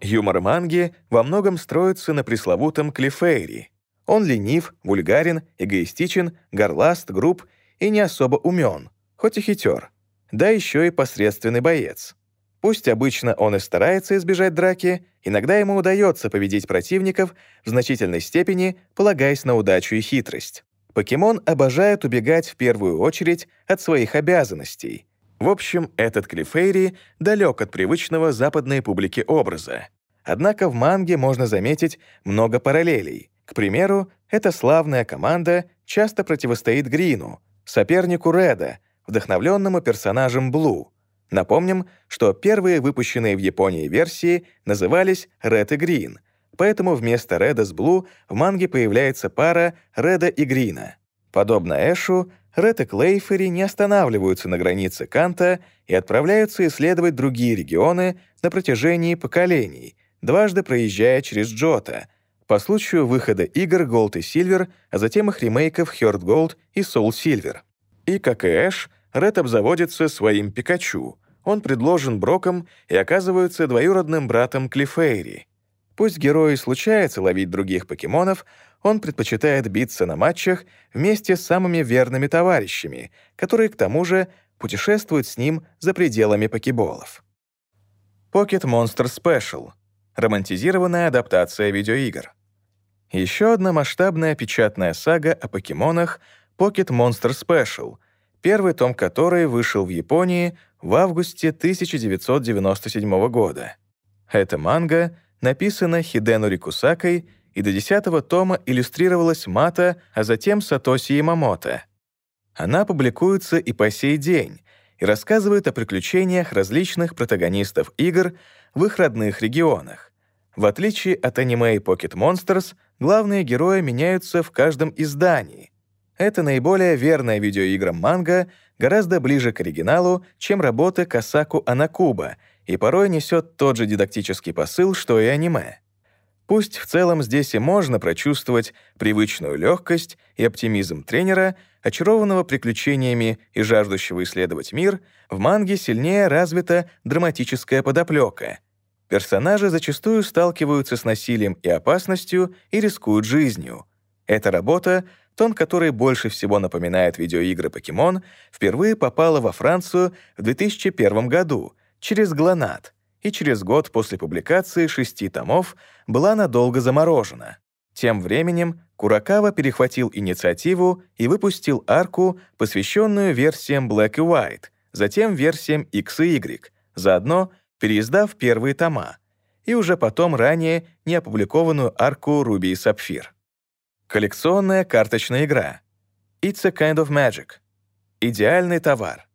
Юмор манги во многом строится на пресловутом Клифейри. Он ленив, вульгарен, эгоистичен, горласт, груб и не особо умен, хоть и хитер. Да еще и посредственный боец. Пусть обычно он и старается избежать драки, иногда ему удается победить противников в значительной степени, полагаясь на удачу и хитрость. Покемон обожает убегать в первую очередь от своих обязанностей — в общем, этот Клифейри далек от привычного западной публике образа. Однако в манге можно заметить много параллелей. К примеру, эта славная команда часто противостоит Грину, сопернику Реда, вдохновленному персонажем Блу. Напомним, что первые выпущенные в Японии версии назывались Ред и Грин, поэтому вместо Реда с Блу в манге появляется пара Реда и Грина. Подобно Эшу, Ред и Клейфери не останавливаются на границе Канта и отправляются исследовать другие регионы на протяжении поколений, дважды проезжая через Джота, по случаю выхода игр Gold и Silver, а затем их ремейков Heart Gold и Soul Silver. И, как и Эш, Ред обзаводится своим Пикачу. Он предложен Броком и оказывается двоюродным братом Клифейри. Пусть герою случается ловить других покемонов, он предпочитает биться на матчах вместе с самыми верными товарищами, которые, к тому же, путешествуют с ним за пределами покеболов. Pocket Monster Special — романтизированная адаптация видеоигр. Еще одна масштабная печатная сага о покемонах Pocket Monster Special, первый том которой вышел в Японии в августе 1997 года. Эта манга написана Хидену Рикусакой и до десятого тома иллюстрировалась Мата, а затем Сатоси Ямамото. Она публикуется и по сей день и рассказывает о приключениях различных протагонистов игр в их родных регионах. В отличие от аниме и Pocket Monsters, главные герои меняются в каждом издании. Это наиболее верная видеоиграм манга, гораздо ближе к оригиналу, чем работы Касаку Анакуба, и порой несет тот же дидактический посыл, что и аниме. Пусть в целом здесь и можно прочувствовать привычную легкость и оптимизм тренера, очарованного приключениями и жаждущего исследовать мир, в манге сильнее развита драматическая подоплека. Персонажи зачастую сталкиваются с насилием и опасностью и рискуют жизнью. Эта работа, тон которой больше всего напоминает видеоигры «Покемон», впервые попала во Францию в 2001 году через «Глонат», и через год после публикации шести томов была надолго заморожена. Тем временем Куракава перехватил инициативу и выпустил арку, посвященную версиям Black и White, затем версиям X и Y, заодно переиздав первые тома, и уже потом ранее не опубликованную арку Руби и Сапфир. Коллекционная карточная игра. It's a kind of magic. Идеальный товар.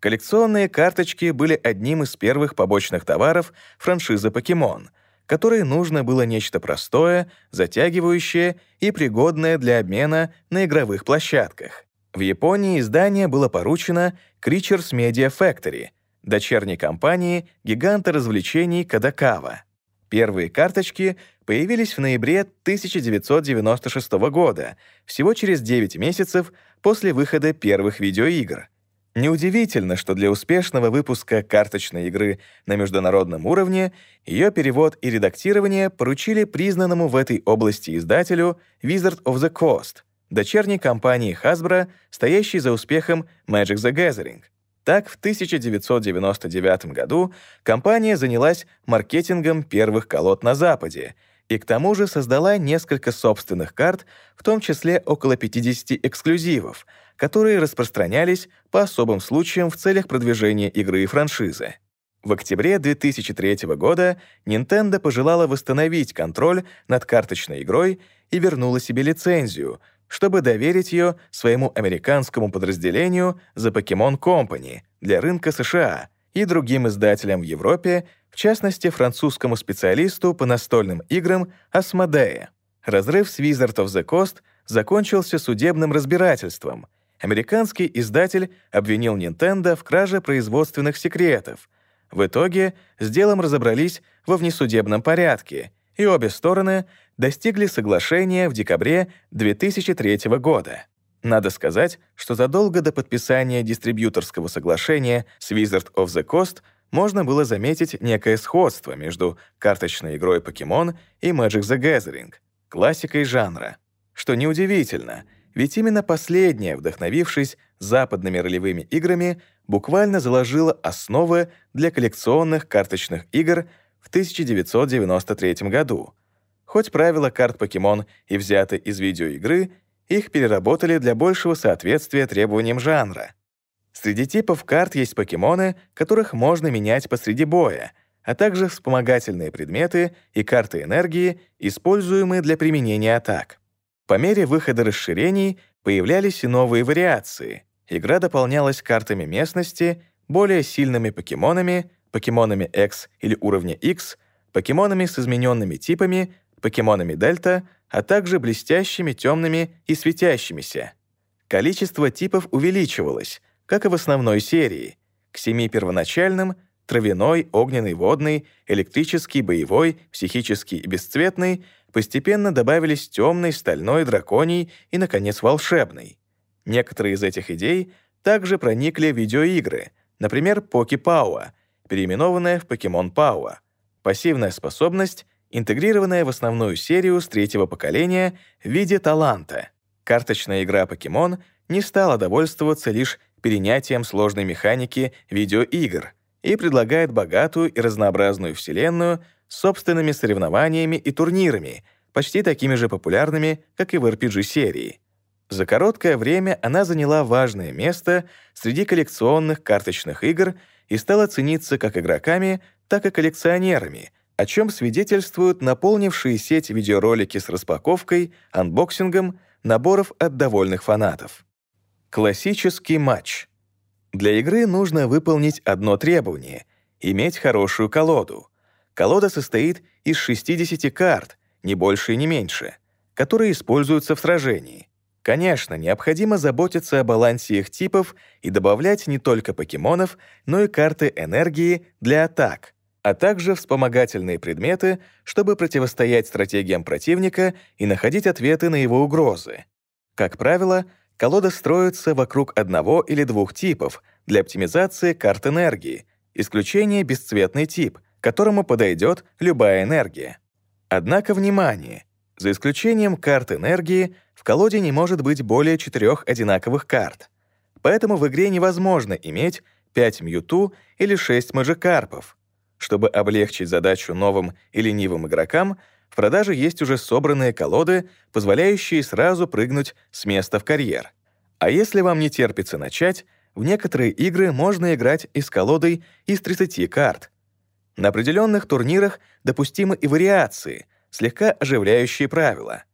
Коллекционные карточки были одним из первых побочных товаров франшизы Покемон, которой нужно было нечто простое, затягивающее и пригодное для обмена на игровых площадках. В Японии издание было поручено Creatures Media Factory, дочерней компании гиганта развлечений Кадакава. Первые карточки появились в ноябре 1996 года, всего через 9 месяцев после выхода первых видеоигр — Неудивительно, что для успешного выпуска карточной игры на международном уровне ее перевод и редактирование поручили признанному в этой области издателю Wizard of the Coast, дочерней компании Hasbro, стоящей за успехом Magic the Gathering. Так, в 1999 году компания занялась маркетингом первых колод на Западе и к тому же создала несколько собственных карт, в том числе около 50 эксклюзивов — которые распространялись по особым случаям в целях продвижения игры и франшизы. В октябре 2003 года Nintendo пожелала восстановить контроль над карточной игрой и вернула себе лицензию, чтобы доверить ее своему американскому подразделению The Pokemon Company для рынка США и другим издателям в Европе, в частности, французскому специалисту по настольным играм Asmodee. Разрыв с Wizard of the Coast закончился судебным разбирательством, Американский издатель обвинил Nintendo в краже производственных секретов. В итоге с делом разобрались во внесудебном порядке, и обе стороны достигли соглашения в декабре 2003 года. Надо сказать, что задолго до подписания дистрибьюторского соглашения с Wizard of the Coast можно было заметить некое сходство между карточной игрой Pokemon и Magic the Gathering, классикой жанра. Что неудивительно — ведь именно последняя, вдохновившись западными ролевыми играми, буквально заложила основы для коллекционных карточных игр в 1993 году. Хоть правила карт Покемон и взяты из видеоигры, их переработали для большего соответствия требованиям жанра. Среди типов карт есть покемоны, которых можно менять посреди боя, а также вспомогательные предметы и карты энергии, используемые для применения атак. По мере выхода расширений появлялись и новые вариации. Игра дополнялась картами местности, более сильными покемонами, покемонами X или уровня X, покемонами с измененными типами, покемонами Дельта, а также блестящими, темными и светящимися. Количество типов увеличивалось, как и в основной серии. К семи первоначальным — травяной, огненный, водный, электрический, боевой, психический и бесцветный — постепенно добавились темный, стальной, драконий и, наконец, волшебный. Некоторые из этих идей также проникли в видеоигры, например, Поки Пауа, переименованная в Покемон Пауа, пассивная способность, интегрированная в основную серию с третьего поколения в виде таланта. Карточная игра Покемон не стала довольствоваться лишь перенятием сложной механики видеоигр и предлагает богатую и разнообразную вселенную собственными соревнованиями и турнирами, почти такими же популярными, как и в RPG-серии. За короткое время она заняла важное место среди коллекционных карточных игр и стала цениться как игроками, так и коллекционерами, о чем свидетельствуют наполнившие сеть видеоролики с распаковкой, анбоксингом, наборов от довольных фанатов. Классический матч. Для игры нужно выполнить одно требование — иметь хорошую колоду — Колода состоит из 60 карт, не больше и не меньше, которые используются в сражении. Конечно, необходимо заботиться о балансе их типов и добавлять не только покемонов, но и карты энергии для атак, а также вспомогательные предметы, чтобы противостоять стратегиям противника и находить ответы на его угрозы. Как правило, колода строится вокруг одного или двух типов для оптимизации карт энергии, исключение бесцветный тип, которому подойдет любая энергия. Однако, внимание! За исключением карт энергии, в колоде не может быть более четырех одинаковых карт. Поэтому в игре невозможно иметь 5 Мьюту или 6 Маджикарпов. Чтобы облегчить задачу новым и ленивым игрокам, в продаже есть уже собранные колоды, позволяющие сразу прыгнуть с места в карьер. А если вам не терпится начать, в некоторые игры можно играть и с колодой из 30 карт — на определенных турнирах допустимы и вариации, слегка оживляющие правила.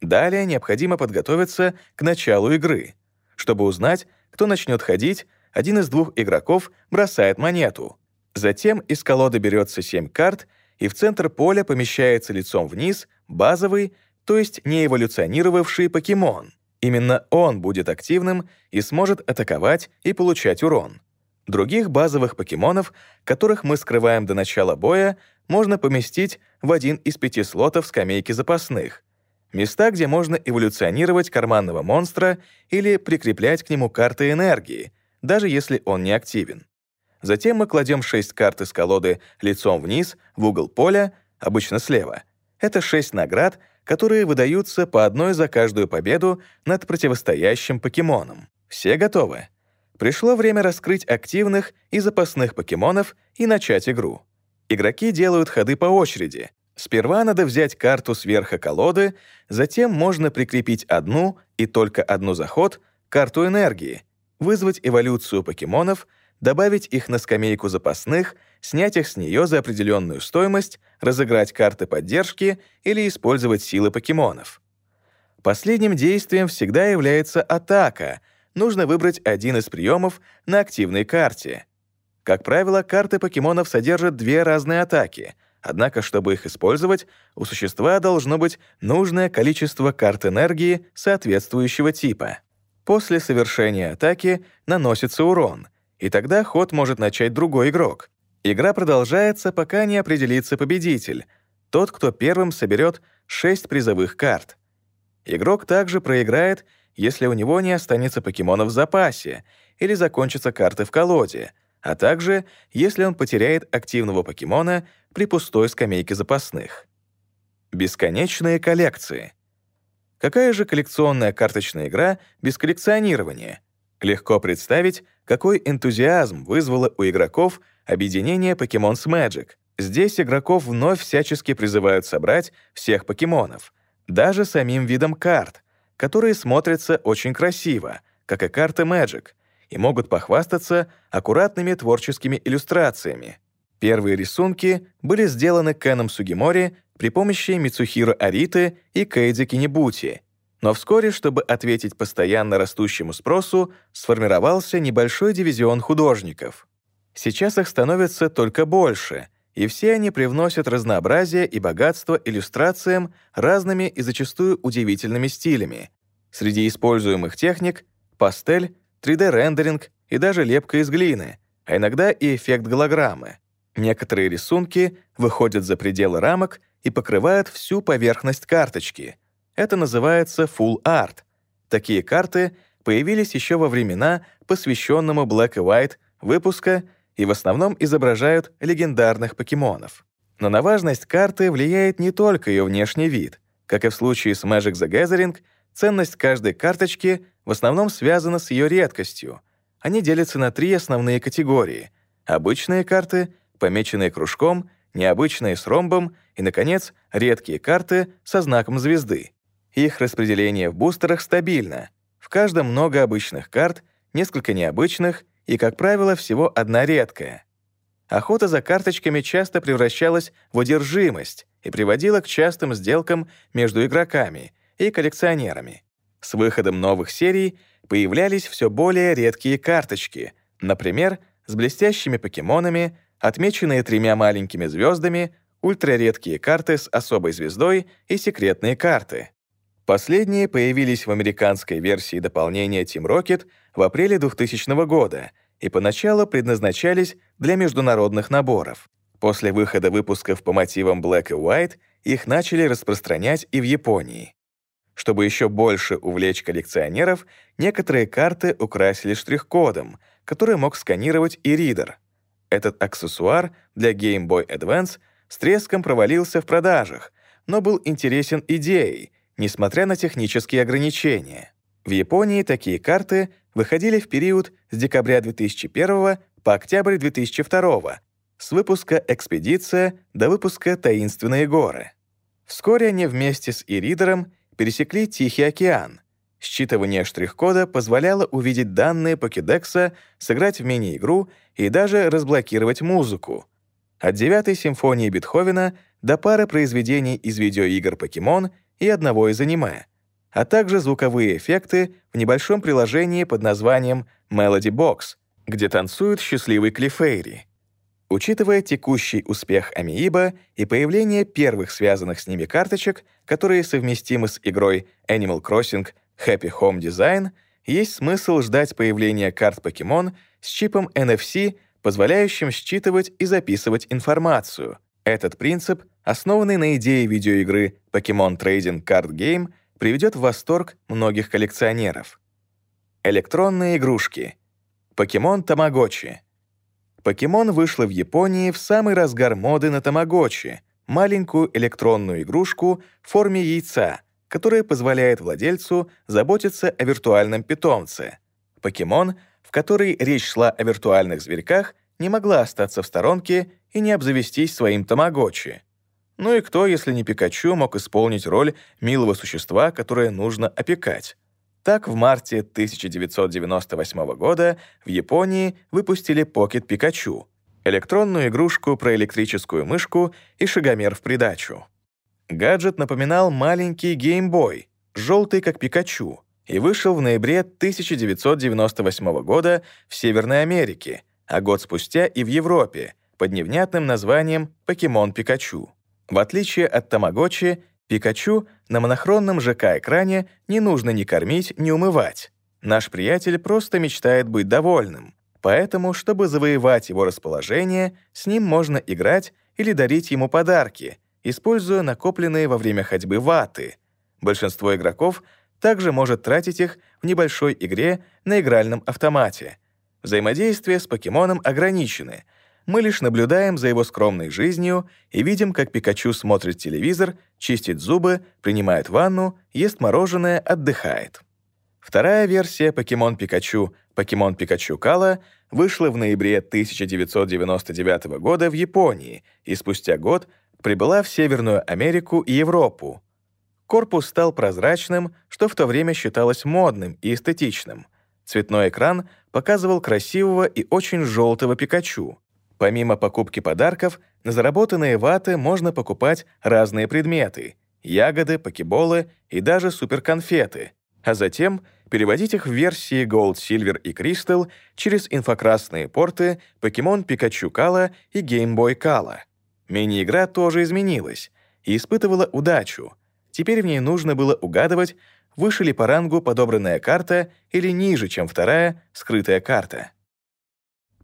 Далее необходимо подготовиться к началу игры. Чтобы узнать, кто начнет ходить, один из двух игроков бросает монету. Затем из колоды берется 7 карт, и в центр поля помещается лицом вниз базовый, то есть не эволюционировавший покемон. Именно он будет активным и сможет атаковать и получать урон. Других базовых покемонов, которых мы скрываем до начала боя, можно поместить в один из пяти слотов скамейки запасных. Места, где можно эволюционировать карманного монстра или прикреплять к нему карты энергии, даже если он не активен. Затем мы кладем 6 карт из колоды лицом вниз в угол поля, обычно слева. Это 6 наград, которые выдаются по одной за каждую победу над противостоящим покемоном. Все готовы? Пришло время раскрыть активных и запасных покемонов и начать игру. Игроки делают ходы по очереди. Сперва надо взять карту с верха колоды, затем можно прикрепить одну и только одну заход карту энергии, вызвать эволюцию покемонов, добавить их на скамейку запасных, снять их с нее за определенную стоимость, разыграть карты поддержки или использовать силы покемонов. Последним действием всегда является атака. Нужно выбрать один из приемов на активной карте. Как правило, карты покемонов содержат две разные атаки, однако, чтобы их использовать, у существа должно быть нужное количество карт энергии соответствующего типа. После совершения атаки наносится урон, и тогда ход может начать другой игрок. Игра продолжается, пока не определится победитель, тот, кто первым соберет 6 призовых карт. Игрок также проиграет, если у него не останется покемонов в запасе или закончатся карты в колоде, а также если он потеряет активного покемона при пустой скамейке запасных. Бесконечные коллекции — Какая же коллекционная карточная игра без коллекционирования? Легко представить, какой энтузиазм вызвало у игроков объединение Pokémon's Magic. Здесь игроков вновь всячески призывают собрать всех покемонов, даже самим видом карт, которые смотрятся очень красиво, как и карты Magic, и могут похвастаться аккуратными творческими иллюстрациями. Первые рисунки были сделаны Кеном Сугимори при помощи Мицухиро Ариты и Кейдзи Кинебути. Но вскоре, чтобы ответить постоянно растущему спросу, сформировался небольшой дивизион художников. Сейчас их становится только больше, и все они привносят разнообразие и богатство иллюстрациям разными и зачастую удивительными стилями. Среди используемых техник — пастель, 3D-рендеринг и даже лепка из глины, а иногда и эффект голограммы. Некоторые рисунки выходят за пределы рамок и покрывают всю поверхность карточки. Это называется Full Art. Такие карты появились еще во времена, посвященному Black и White выпуска, и в основном изображают легендарных покемонов. Но на важность карты влияет не только ее внешний вид. Как и в случае с Magic the Gathering, ценность каждой карточки в основном связана с ее редкостью. Они делятся на три основные категории — обычные карты, помеченные кружком, необычные с ромбом и, наконец, редкие карты со знаком звезды. Их распределение в бустерах стабильно. В каждом много обычных карт, несколько необычных и, как правило, всего одна редкая. Охота за карточками часто превращалась в одержимость и приводила к частым сделкам между игроками и коллекционерами. С выходом новых серий появлялись все более редкие карточки, например, с блестящими покемонами, отмеченные тремя маленькими звездами, ультраредкие карты с особой звездой и секретные карты. Последние появились в американской версии дополнения Team Rocket в апреле 2000 года и поначалу предназначались для международных наборов. После выхода выпусков по мотивам Black и White их начали распространять и в Японии. Чтобы еще больше увлечь коллекционеров, некоторые карты украсили штрих-кодом, который мог сканировать и ридер — этот аксессуар для Game Boy Advance с треском провалился в продажах, но был интересен идеей, несмотря на технические ограничения. В Японии такие карты выходили в период с декабря 2001 по октябрь 2002 с выпуска «Экспедиция» до выпуска «Таинственные горы». Вскоре они вместе с Иридером пересекли Тихий океан, Считывание штрих-кода позволяло увидеть данные покедекса, сыграть в мини-игру и даже разблокировать музыку. От девятой симфонии Бетховена до пары произведений из видеоигр «Покемон» и одного из аниме, а также звуковые эффекты в небольшом приложении под названием Melody Box, где танцуют счастливый Клифейри. Учитывая текущий успех Амииба и появление первых связанных с ними карточек, которые совместимы с игрой Animal Crossing — Happy Home Design есть смысл ждать появления карт Pokemon с чипом NFC, позволяющим считывать и записывать информацию. Этот принцип, основанный на идее видеоигры Pokemon Trading Card Game, приведет в восторг многих коллекционеров. Электронные игрушки. Покемон Тамагочи. Покемон вышла в Японии в самый разгар моды на Тамагочи, маленькую электронную игрушку в форме яйца, которая позволяет владельцу заботиться о виртуальном питомце. Покемон, в которой речь шла о виртуальных зверьках, не могла остаться в сторонке и не обзавестись своим тамагочи. Ну и кто, если не Пикачу, мог исполнить роль милого существа, которое нужно опекать? Так, в марте 1998 года в Японии выпустили Pocket Pikachu — электронную игрушку про электрическую мышку и шагомер в придачу. Гаджет напоминал маленький геймбой, желтый как Пикачу, и вышел в ноябре 1998 года в Северной Америке, а год спустя и в Европе под невнятным названием «Покемон Пикачу». В отличие от Тамагочи, Пикачу на монохронном ЖК-экране не нужно ни кормить, ни умывать. Наш приятель просто мечтает быть довольным. Поэтому, чтобы завоевать его расположение, с ним можно играть или дарить ему подарки, используя накопленные во время ходьбы ваты. Большинство игроков также может тратить их в небольшой игре на игральном автомате. Взаимодействие с покемоном ограничены — мы лишь наблюдаем за его скромной жизнью и видим, как Пикачу смотрит телевизор, чистит зубы, принимает ванну, ест мороженое, отдыхает. Вторая версия Покемон Пикачу Покемон Пикачу Кала вышла в ноябре 1999 года в Японии и спустя год прибыла в Северную Америку и Европу. Корпус стал прозрачным, что в то время считалось модным и эстетичным. Цветной экран показывал красивого и очень желтого Пикачу. Помимо покупки подарков, на заработанные ваты можно покупать разные предметы — ягоды, покеболы и даже суперконфеты, а затем переводить их в версии Gold, Silver и Crystal через инфракрасные порты Pokemon Pikachu Kala и Game Boy Kala. Мини-игра тоже изменилась и испытывала удачу. Теперь в ней нужно было угадывать, выше ли по рангу подобранная карта или ниже, чем вторая скрытая карта.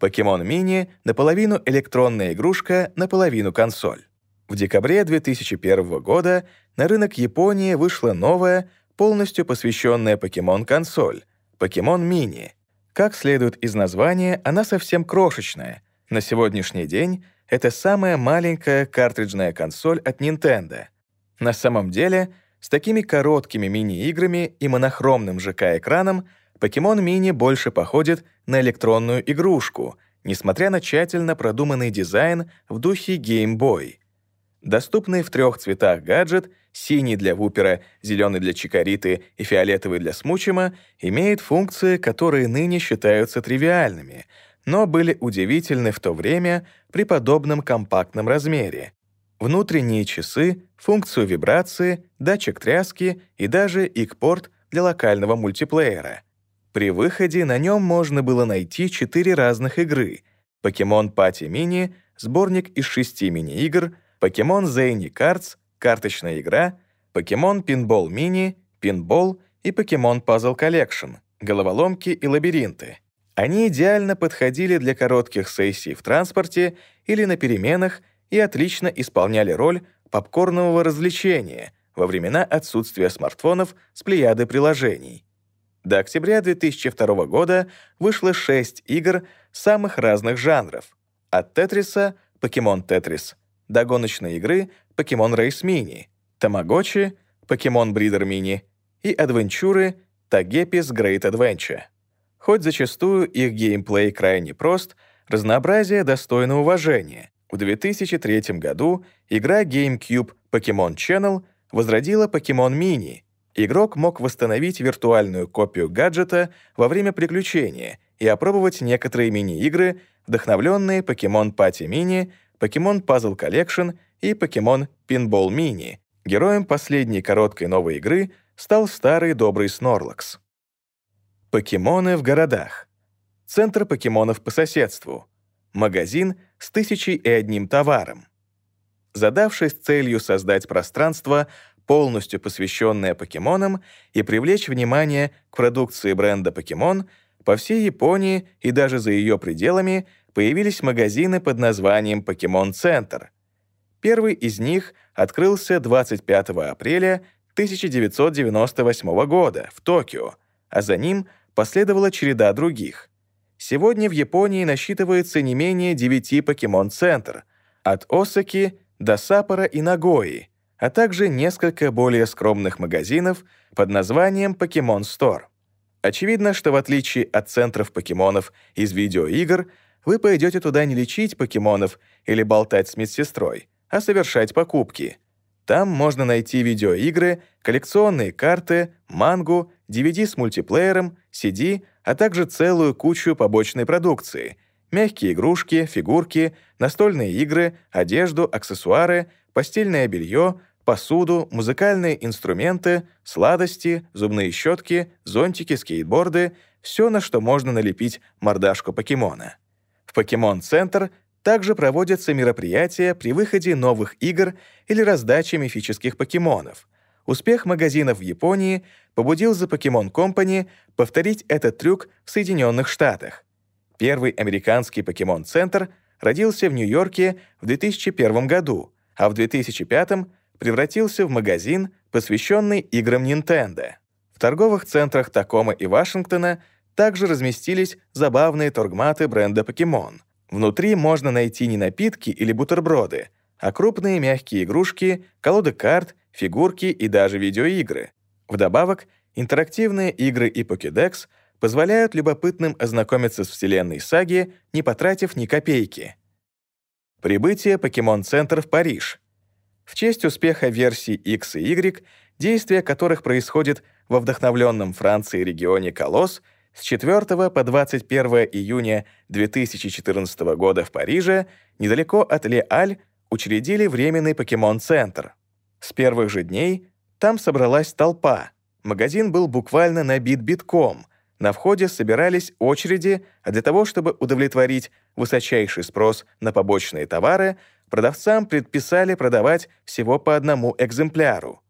Покемон Мини — наполовину электронная игрушка, наполовину консоль. В декабре 2001 года на рынок Японии вышла новая, полностью посвященная покемон-консоль — Покемон Мини. Как следует из названия, она совсем крошечная. На сегодняшний день это самая маленькая картриджная консоль от Nintendo. На самом деле, с такими короткими мини-играми и монохромным ЖК-экраном — Покемон Мини больше походит на электронную игрушку, несмотря на тщательно продуманный дизайн в духе Game Boy. Доступный в трех цветах гаджет — синий для Вупера, зеленый для Чикариты и фиолетовый для Смучима — имеет функции, которые ныне считаются тривиальными, но были удивительны в то время при подобном компактном размере. Внутренние часы, функцию вибрации, датчик тряски и даже ик-порт для локального мультиплеера — при выходе на нем можно было найти четыре разных игры — Pokemon Party Mini, сборник из шести мини-игр, Pokemon Zany Cards, карточная игра, Pokemon Pinball Mini, Pinball и Pokemon Puzzle Collection, головоломки и лабиринты. Они идеально подходили для коротких сессий в транспорте или на переменах и отлично исполняли роль попкорнового развлечения во времена отсутствия смартфонов с плеядой приложений — до октября 2002 года вышло 6 игр самых разных жанров. От Тетриса — Покемон Тетрис, до гоночной игры — Покемон Рейс Мини, Тамагочи — Покемон Бридер Мини и адвенчуры Тагепис Great Adventure. Хоть зачастую их геймплей крайне прост, разнообразие достойно уважения. В 2003 году игра GameCube Pokemon Channel возродила Pokemon Mini — Игрок мог восстановить виртуальную копию гаджета во время приключения и опробовать некоторые мини-игры, вдохновленные Pokemon Party Mini, Pokemon Puzzle Collection и Pokemon Pinball Mini. Героем последней короткой новой игры стал старый добрый Снорлакс. Покемоны в городах. Центр покемонов по соседству. Магазин с тысячей и одним товаром. Задавшись целью создать пространство, полностью посвященная покемонам, и привлечь внимание к продукции бренда Покемон, по всей Японии и даже за ее пределами появились магазины под названием Покемон Центр. Первый из них открылся 25 апреля 1998 года в Токио, а за ним последовала череда других. Сегодня в Японии насчитывается не менее 9 покемон-центр, от Осаки до Саппора и Нагои, а также несколько более скромных магазинов под названием Покемон Store. Очевидно, что в отличие от центров покемонов из видеоигр, вы пойдете туда не лечить покемонов или болтать с медсестрой, а совершать покупки. Там можно найти видеоигры, коллекционные карты, мангу, DVD с мультиплеером, CD, а также целую кучу побочной продукции — мягкие игрушки, фигурки, настольные игры, одежду, аксессуары, постельное белье, посуду, музыкальные инструменты, сладости, зубные щетки, зонтики, скейтборды — все, на что можно налепить мордашку покемона. В Покемон-центр также проводятся мероприятия при выходе новых игр или раздаче мифических покемонов. Успех магазинов в Японии побудил The Pokemon Company повторить этот трюк в Соединенных Штатах. Первый американский покемон-центр родился в Нью-Йорке в 2001 году, а в 2005 превратился в магазин, посвященный играм Nintendo. В торговых центрах Такома и Вашингтона также разместились забавные торгматы бренда Pokemon — Внутри можно найти не напитки или бутерброды, а крупные мягкие игрушки, колоды карт, фигурки и даже видеоигры. Вдобавок, интерактивные игры и покедекс позволяют любопытным ознакомиться с вселенной саги, не потратив ни копейки. Прибытие Покемон-центр в Париж. В честь успеха версий X и Y, действия которых происходит во вдохновленном Франции регионе Колосс, с 4 по 21 июня 2014 года в Париже, недалеко от Ле-Аль, учредили временный покемон-центр. С первых же дней там собралась толпа. Магазин был буквально набит битком. На входе собирались очереди, а для того, чтобы удовлетворить высочайший спрос на побочные товары, продавцам предписали продавать всего по одному экземпляру.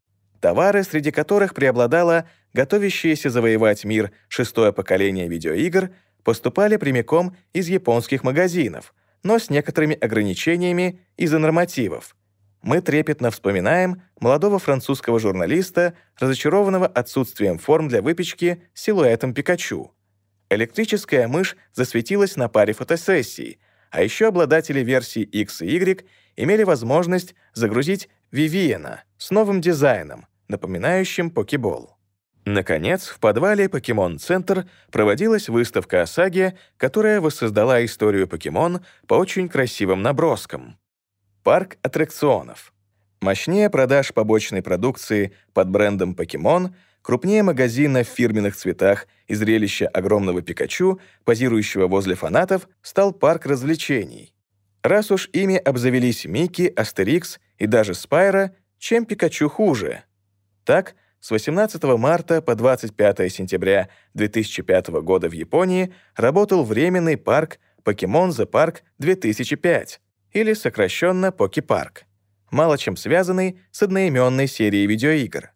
Товары, среди которых преобладала готовящиеся завоевать мир шестое поколение видеоигр, поступали прямиком из японских магазинов, но с некоторыми ограничениями из-за нормативов. Мы трепетно вспоминаем молодого французского журналиста, разочарованного отсутствием форм для выпечки силуэтом Пикачу. Электрическая мышь засветилась на паре фотосессий, а еще обладатели версий X и Y имели возможность загрузить Вивиена с новым дизайном, напоминающим покебол. Наконец, в подвале Покемон Центр проводилась выставка Осаги, которая воссоздала историю покемон по очень красивым наброскам. Парк аттракционов. Мощнее продаж побочной продукции под брендом Покемон, крупнее магазина в фирменных цветах и зрелища огромного Пикачу, позирующего возле фанатов, стал парк развлечений. Раз уж ими обзавелись Микки, Астерикс и даже Спиру, чем Пикачу хуже? Так, с 18 марта по 25 сентября 2005 года в Японии работал временный парк Pokemon The Park 2005, или сокращенно Поке-парк, мало чем связанный с одноименной серией видеоигр.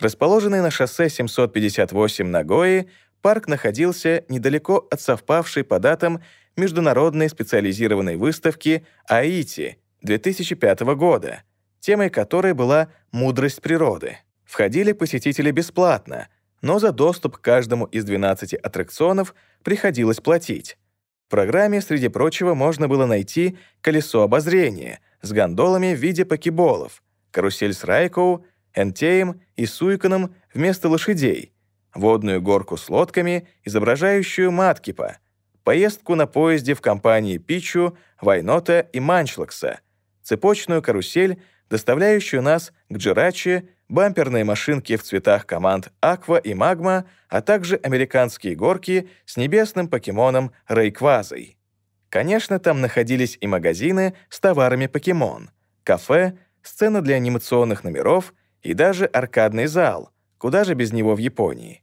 Расположенный на шоссе 758 Нагои, парк находился недалеко от совпавшей по датам международной специализированной выставки АИТИ 2005 года, темой которой была «Мудрость природы». Входили посетители бесплатно, но за доступ к каждому из 12 аттракционов приходилось платить. В программе, среди прочего, можно было найти колесо обозрения с гондолами в виде покеболов, карусель с Райкоу, Энтеем и Суйконом вместо лошадей, водную горку с лодками, изображающую Маткипа, поездку на поезде в компании Пичу, Вайнота и Манчлакса, цепочную карусель, доставляющую нас к Джирачи, бамперные машинки в цветах команд Аква и Магма, а также американские горки с небесным покемоном Рейквазой. Конечно, там находились и магазины с товарами покемон, кафе, сцена для анимационных номеров и даже аркадный зал, куда же без него в Японии.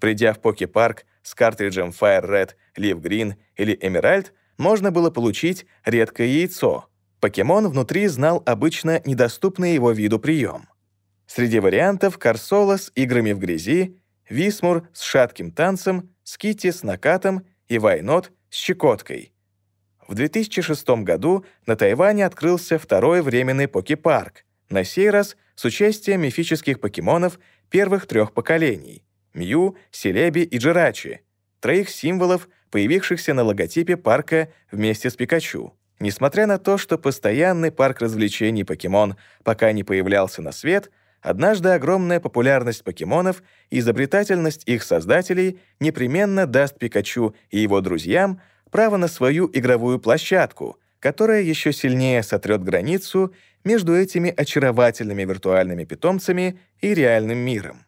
Придя в Поки-парк с картриджем Fire Red, Leaf Green или Emerald, можно было получить редкое яйцо. Покемон внутри знал обычно недоступный его виду прием — Среди вариантов Корсола с играми в грязи, Висмур с шатким танцем, Скити с накатом и Вайнот с щекоткой. В 2006 году на Тайване открылся второй временный покепарк, на сей раз с участием мифических покемонов первых трех поколений — Мью, Селеби и Джирачи, троих символов появившихся на логотипе парка вместе с Пикачу. Несмотря на то, что постоянный парк развлечений «Покемон» пока не появлялся на свет, однажды огромная популярность покемонов и изобретательность их создателей непременно даст Пикачу и его друзьям право на свою игровую площадку, которая еще сильнее сотрет границу между этими очаровательными виртуальными питомцами и реальным миром.